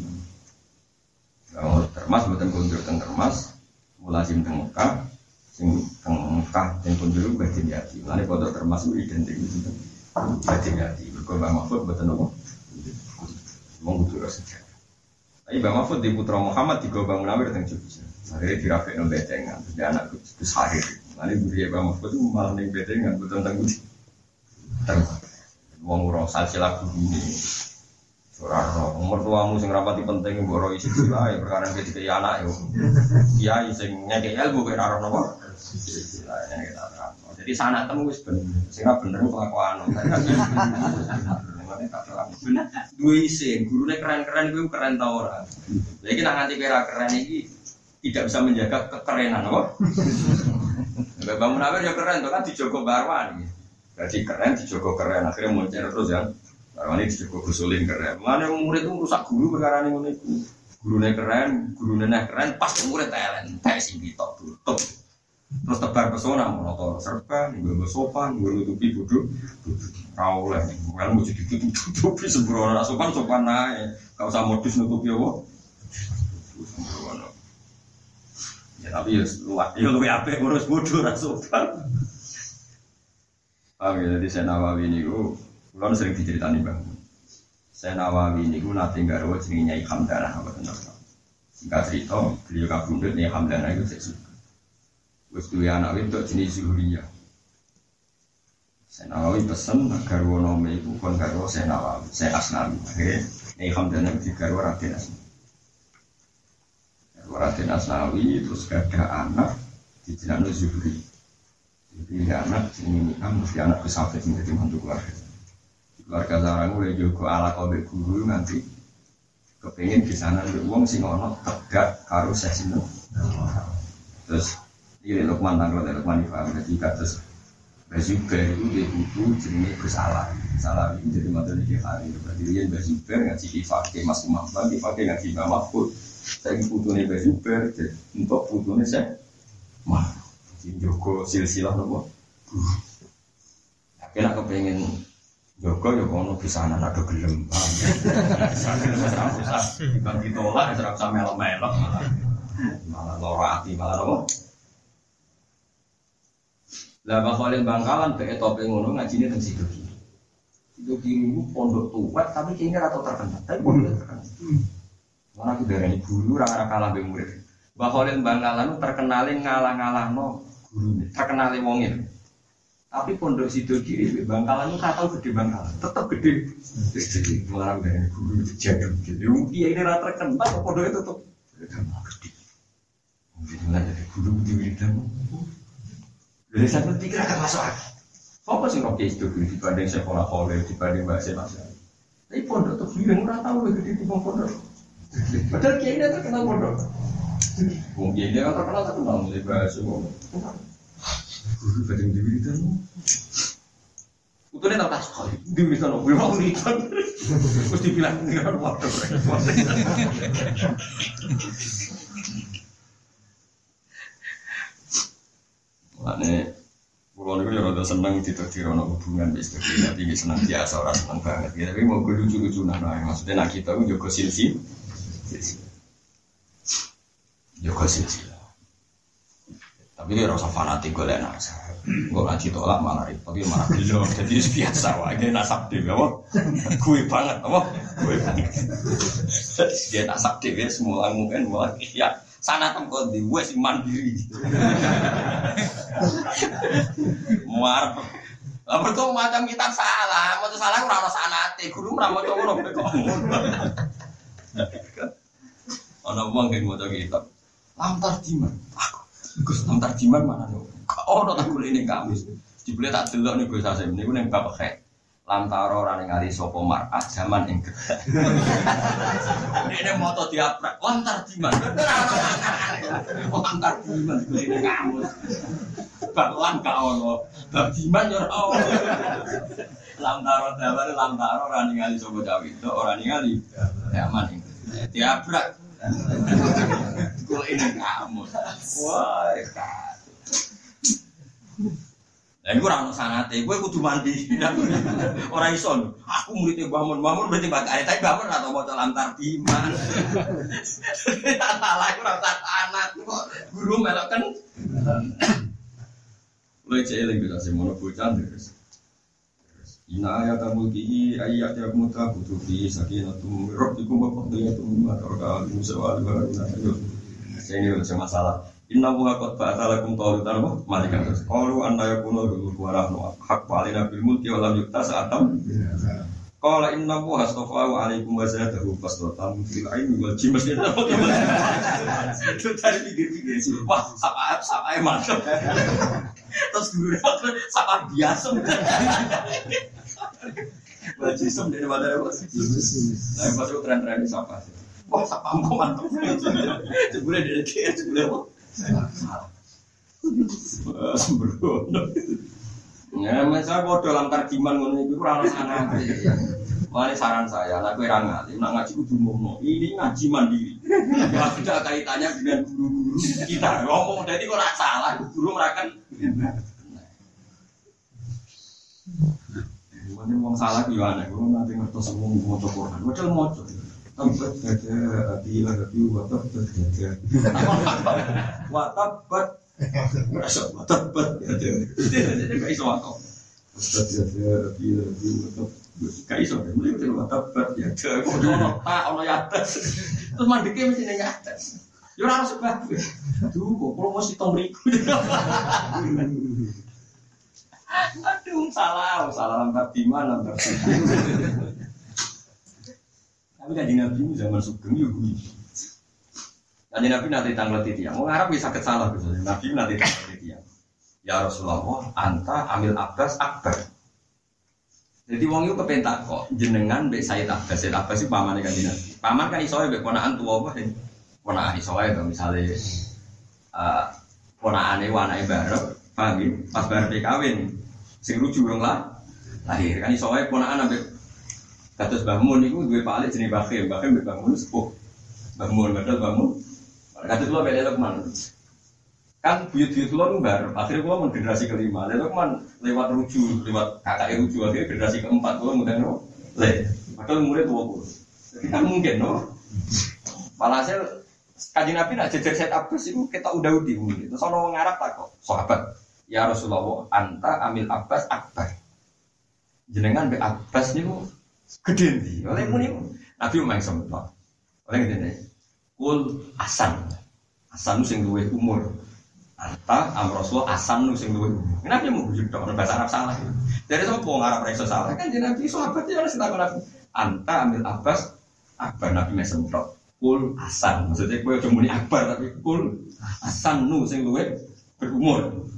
Speaker 1: Kalau termas buatan kundur teng termas, mulazim teng Mekah, sing teng Mekah teng kundur batin yati. Lalu foto termas itu identik itu batin yati. Berkau Mbak Mahfud buatan apa? Mau kudu. Tapi Mbak Mahfud di Putra Muhammad di Gobang Munawir teng Jogja. Akhirnya dirafik no betengan, terus dia anak itu sahir. Nanti buri Mbak Mahfud itu malah nih betengan, betul tentang budi. Wong urang salsilah ini. Ora ora, umur tuamu sing rapati penting mbok ro isi sila ya perkara ketika ya anak yo. Kiai sing nyekek ilmu kira ora napa. Jadi sana temu wis bener. Sing ora bener kelakuan. Dua isin, gurunya keren-keren, gue keren tau ora. Lagi nak nganti keren ini tidak bisa menjaga kekerenan, apa? Bang Munawir ya keren, tuh kan dijogo Barwan. Jadi keren, dijogo keren, akhirnya muncul terus ya. Barwan ini dijogo gusulin keren. Mana murid itu rusak guru perkara ini itu. Gurunya keren, gurunya keren, pas murid talent, tes sing ditok tutup. Terus tebar pesona, monotor serba, gue sopan, gue nutupi bodoh, kau lah, kalau mau jadi tutupi sembrono, sopan sopan naik, kau usah modus nutupi apa? Tapi ya luak, ya luwe ape ngurus bodoh ra. Paham ya, jadi saya Nawawi ini ku, kulon sering diceritani bang. Saya Nawawi ini ku nanti nggak rawat sering nyai Hamdanah apa tentang Singkat cerita, beliau kabundut nyai Hamdanah itu saya suka. Wes dua anak itu jenis Zuhuriyah. Saya Nawawi pesen agar wonome itu kon garwo saya Nawawi, saya Asnawi. Akhirnya nyai Hamdanah itu garwo Raden Asnawi. Raden Asnawi terus ada anak di jenazah Zuhri. Jadi anak ini kan mesti anak kesafet yang jadi mantu keluarga. Keluarga sarang mulai juga ala kau guru nanti kepengen di sana ada uang sing ono tegak karo sesino. Terus ini Lukman tanggal dari Lukman Ifam jadi kasus Bazuber itu dia butuh jenis bersalah Salah itu jadi materi di hari Berarti dia Bazuber ngaji Ifake Mas Umam Bagi Ifake ngaji Mbak Mahfud saya butuhnya baju ber, untuk butuhnya saya mah, Joko silsilah nopo. Akhirnya kepengen Joko ya kono di sana ada gelem. Sana susah, bang ditolak, serap sama melok-melok malah malah lorati malah nopo. Lah Bang Khalil Bangkalan bae tope ngono ngajine teng situ. Situ kiri pondok tuwek tapi kayaknya rata terkenal. Tapi pondok terkenal. Mana aku darah guru orang orang kalah be murid. Mbak Khalil Bangkalan terkenalin ngalah-ngalah no guru terkenal wong ini. Tapi pondok sido kiri Bangkalan itu tahu gede Bangkalan, tetap gede. Jadi melarang dari guru itu jaga gitu. Iya ini rata terkenal, pondok itu tetap gede. Mungkin dari guru di wiridan. Dari satu tiga akan masuk akal. Apa sih ngopi itu dibanding sekolah kolej dibanding bahasa bahasa. Tapi pondok tuh bingung orang tahu lebih gede di pondok. Padahal kiai ini terkenal pondok. Mungkin dia kan terkenal terkenal mulai bahasa guru badeng di wiridan. Utune tak tas kali. Di wiridan opo mau wiridan. Terus dibilang ngira waktu. Makanya Pulau ini ya rada seneng ditetir ono hubungan wis tapi tapi seneng biasa orang seneng banget. Ya, tapi mau lucu-lucu nah, nah maksudnya nak kita gue jaga silsi. Jaga silsi. Tapi dia rasa fanatik gue lah Gue ngaji tolak malah repot, dia malah gelo. Jadi biasa dia nasab deh, apa? Gue banget, apa? Gue banget. Dia nasab deh, ya semua mungkin mulai ya sana tempat di gue si mandiri. Muar. Lah mergo macam kita salah, mau salah ora ono sanate, guru ora maca ngono kok. Ana wong sing maca kitab. Lantar diman. Gus lantar diman mana nih? Oh, tak boleh ini kamis. Dibeli tak delok nih Gus Hasim. Niku ning bab khek. Lantaro ora ningali sapa mar'ah zaman ing Ini moto diaprak lantar diman. Lantar diman ini kamus. Baklan gak ono. Bab diman yo ora ono. Lantaro dawane lantaro ora ningali sapa itu ora ningali zaman ing diaprak. Kok ini kamus. Wah, Lah iku ora ono sanate, kowe kudu mandi. Ora iso. Aku Mun, Mbah Mun berarti bakare, tapi Mun ora tau maca lantar diman. Salah iku ora usah anak kok guru melok kan. Lha cek eling bisa semono bocah. Ina ayat mulki ayat yang muta butuh fi sakinatum rabbikum wa fadliyatum ma tarka musa wa al-baruna. Ini masalah. Inna wa qad ba'atha lakum talutan wa malikan terus. Qalu anna yakunu lahu warahnu haq wa alina bil mulki wa lam yukta sa'atam. Qala inna wa astafahu alaikum wa zadahu fasdatan fil ilmi wal jim mesti itu dari pikir-pikir sih. Wah, sapa mantap. Terus guru sapa biasa. Wajib sem dari mana apa? Nah, pas itu tren-tren sapa. Wah, sapa mantap. Sebulan dari dia, sebulan apa? Sembrono. Ya, saya bodoh dalam tarjiman ngono itu kurang sana. Mulai saran saya, anak gue ngalim, nak ngaji kudu ngomong. Ini ngaji mandiri. Ya tidak kaitannya dengan guru-guru kita. Ngomong jadi kok salah, guru merakan. Mungkin mau salah gimana? Gue nanti ngertos semua mau cokoran. Model mau Tabat gada api lahabi watab gada Watab bat Merasa watab bat gada Jadi gak iso wakau Watab gada api lahabi watab Gak iso. Mulai udah watab bat gada Kok ono tak, ono yatas Terus mandeknya mesti neng atas Ya orang sebab. Kok kalau mesti tong riku Aduh, salah, salah lantar di mana, lantar tapi kan Nabi zaman sugeng ya gue. Nanti Nabi nanti tanggal tiang. Mau ngarap bisa salah gitu. Nabi nanti tanggal tiang. Ya Rasulullah, anta ambil Abbas akbar. Jadi wong itu kepentak kok jenengan be Said Abbas. Said Abbas itu paman kan Nabi. Paman kan isoe be ponaan tua apa ini? Ponaan isoe itu misalnya uh, ponaan itu anaknya bareng, paham? Pas bareng kawin, sing lucu dong lah. Lahir kan isoe ponaan ambek Kados bangun itu dua palik jenis bakhim, bakhim bangun sepuh. Bangun, padahal bangun. Kados lo beda? Kan buyut-buyut lo baru, akhirnya lo generasi kelima. Lalu ke mana? Lewat ruju, lewat kakak ruju, akhirnya generasi keempat lo mudah no. Le, padahal umurnya tua puluh. Jadi kan mungkin no. Walhasil kajian nabi nak jajar set abbas itu kita udah udah mungkin. Terus orang ngarap tak kok, sahabat. Ya Rasulullah, anta amil abbas akbar. Jenengan be abbas nih Gede nih. Oleh muni Nabi main sempat. Oleh ngene. Kul Hasan. Hasan sing luwih umur. anta amroslo asan nu sing luwih. Kenapa mau bujuk dok bahasa Arab salah? Dari mau ngarap reso salah kan jadi nabi sahabat ya harus takut nabi. Anta ambil abbas akbar nabi mesem tok. Kul asan maksudnya kue cuma akbar tapi kul asan nu sing luwih berumur.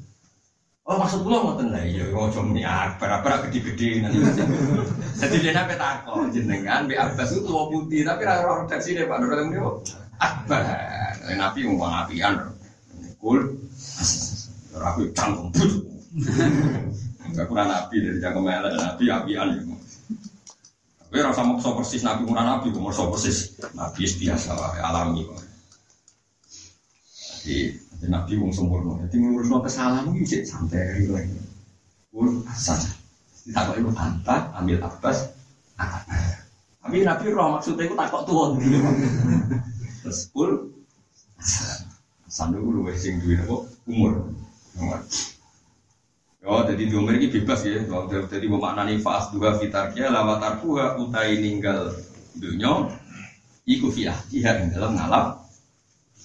Speaker 1: Oh maksud kula ngoten lah iya ojo muni akbar akbar gede-gede nanti. Jadi dia nape takon jenengan bi abbas itu tua putih tapi ra ora redaksi deh Pak Nur muni akbar. Nabi mau apian. Kul ora aku cangkem bujuk. Enggak kurang nabi dari cangkem elek nabi apian ya. Tapi rasa maksa persis nabi kurang nabi maksa persis nabi biasa alami. Jadi jadi Nabi wong sempurna. Jadi ngurus no kesalahan ini cek santai lagi. Pun asal. Takut itu anta ambil abbas. Tapi Nabi roh maksudnya itu takut tuan. Terus pun sandu dulu sing duit apa umur. Oh, jadi di umur ini bebas ya. Jadi memaknani fas dua fitarnya lawat arbuha utai ninggal dunia. Iku fiah iya dalam ngalap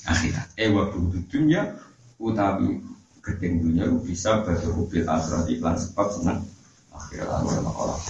Speaker 1: akhirat. Eh waktu dunia utawi gedeng dunia bisa berhubung akhirat iklan sebab senang akhirat orang.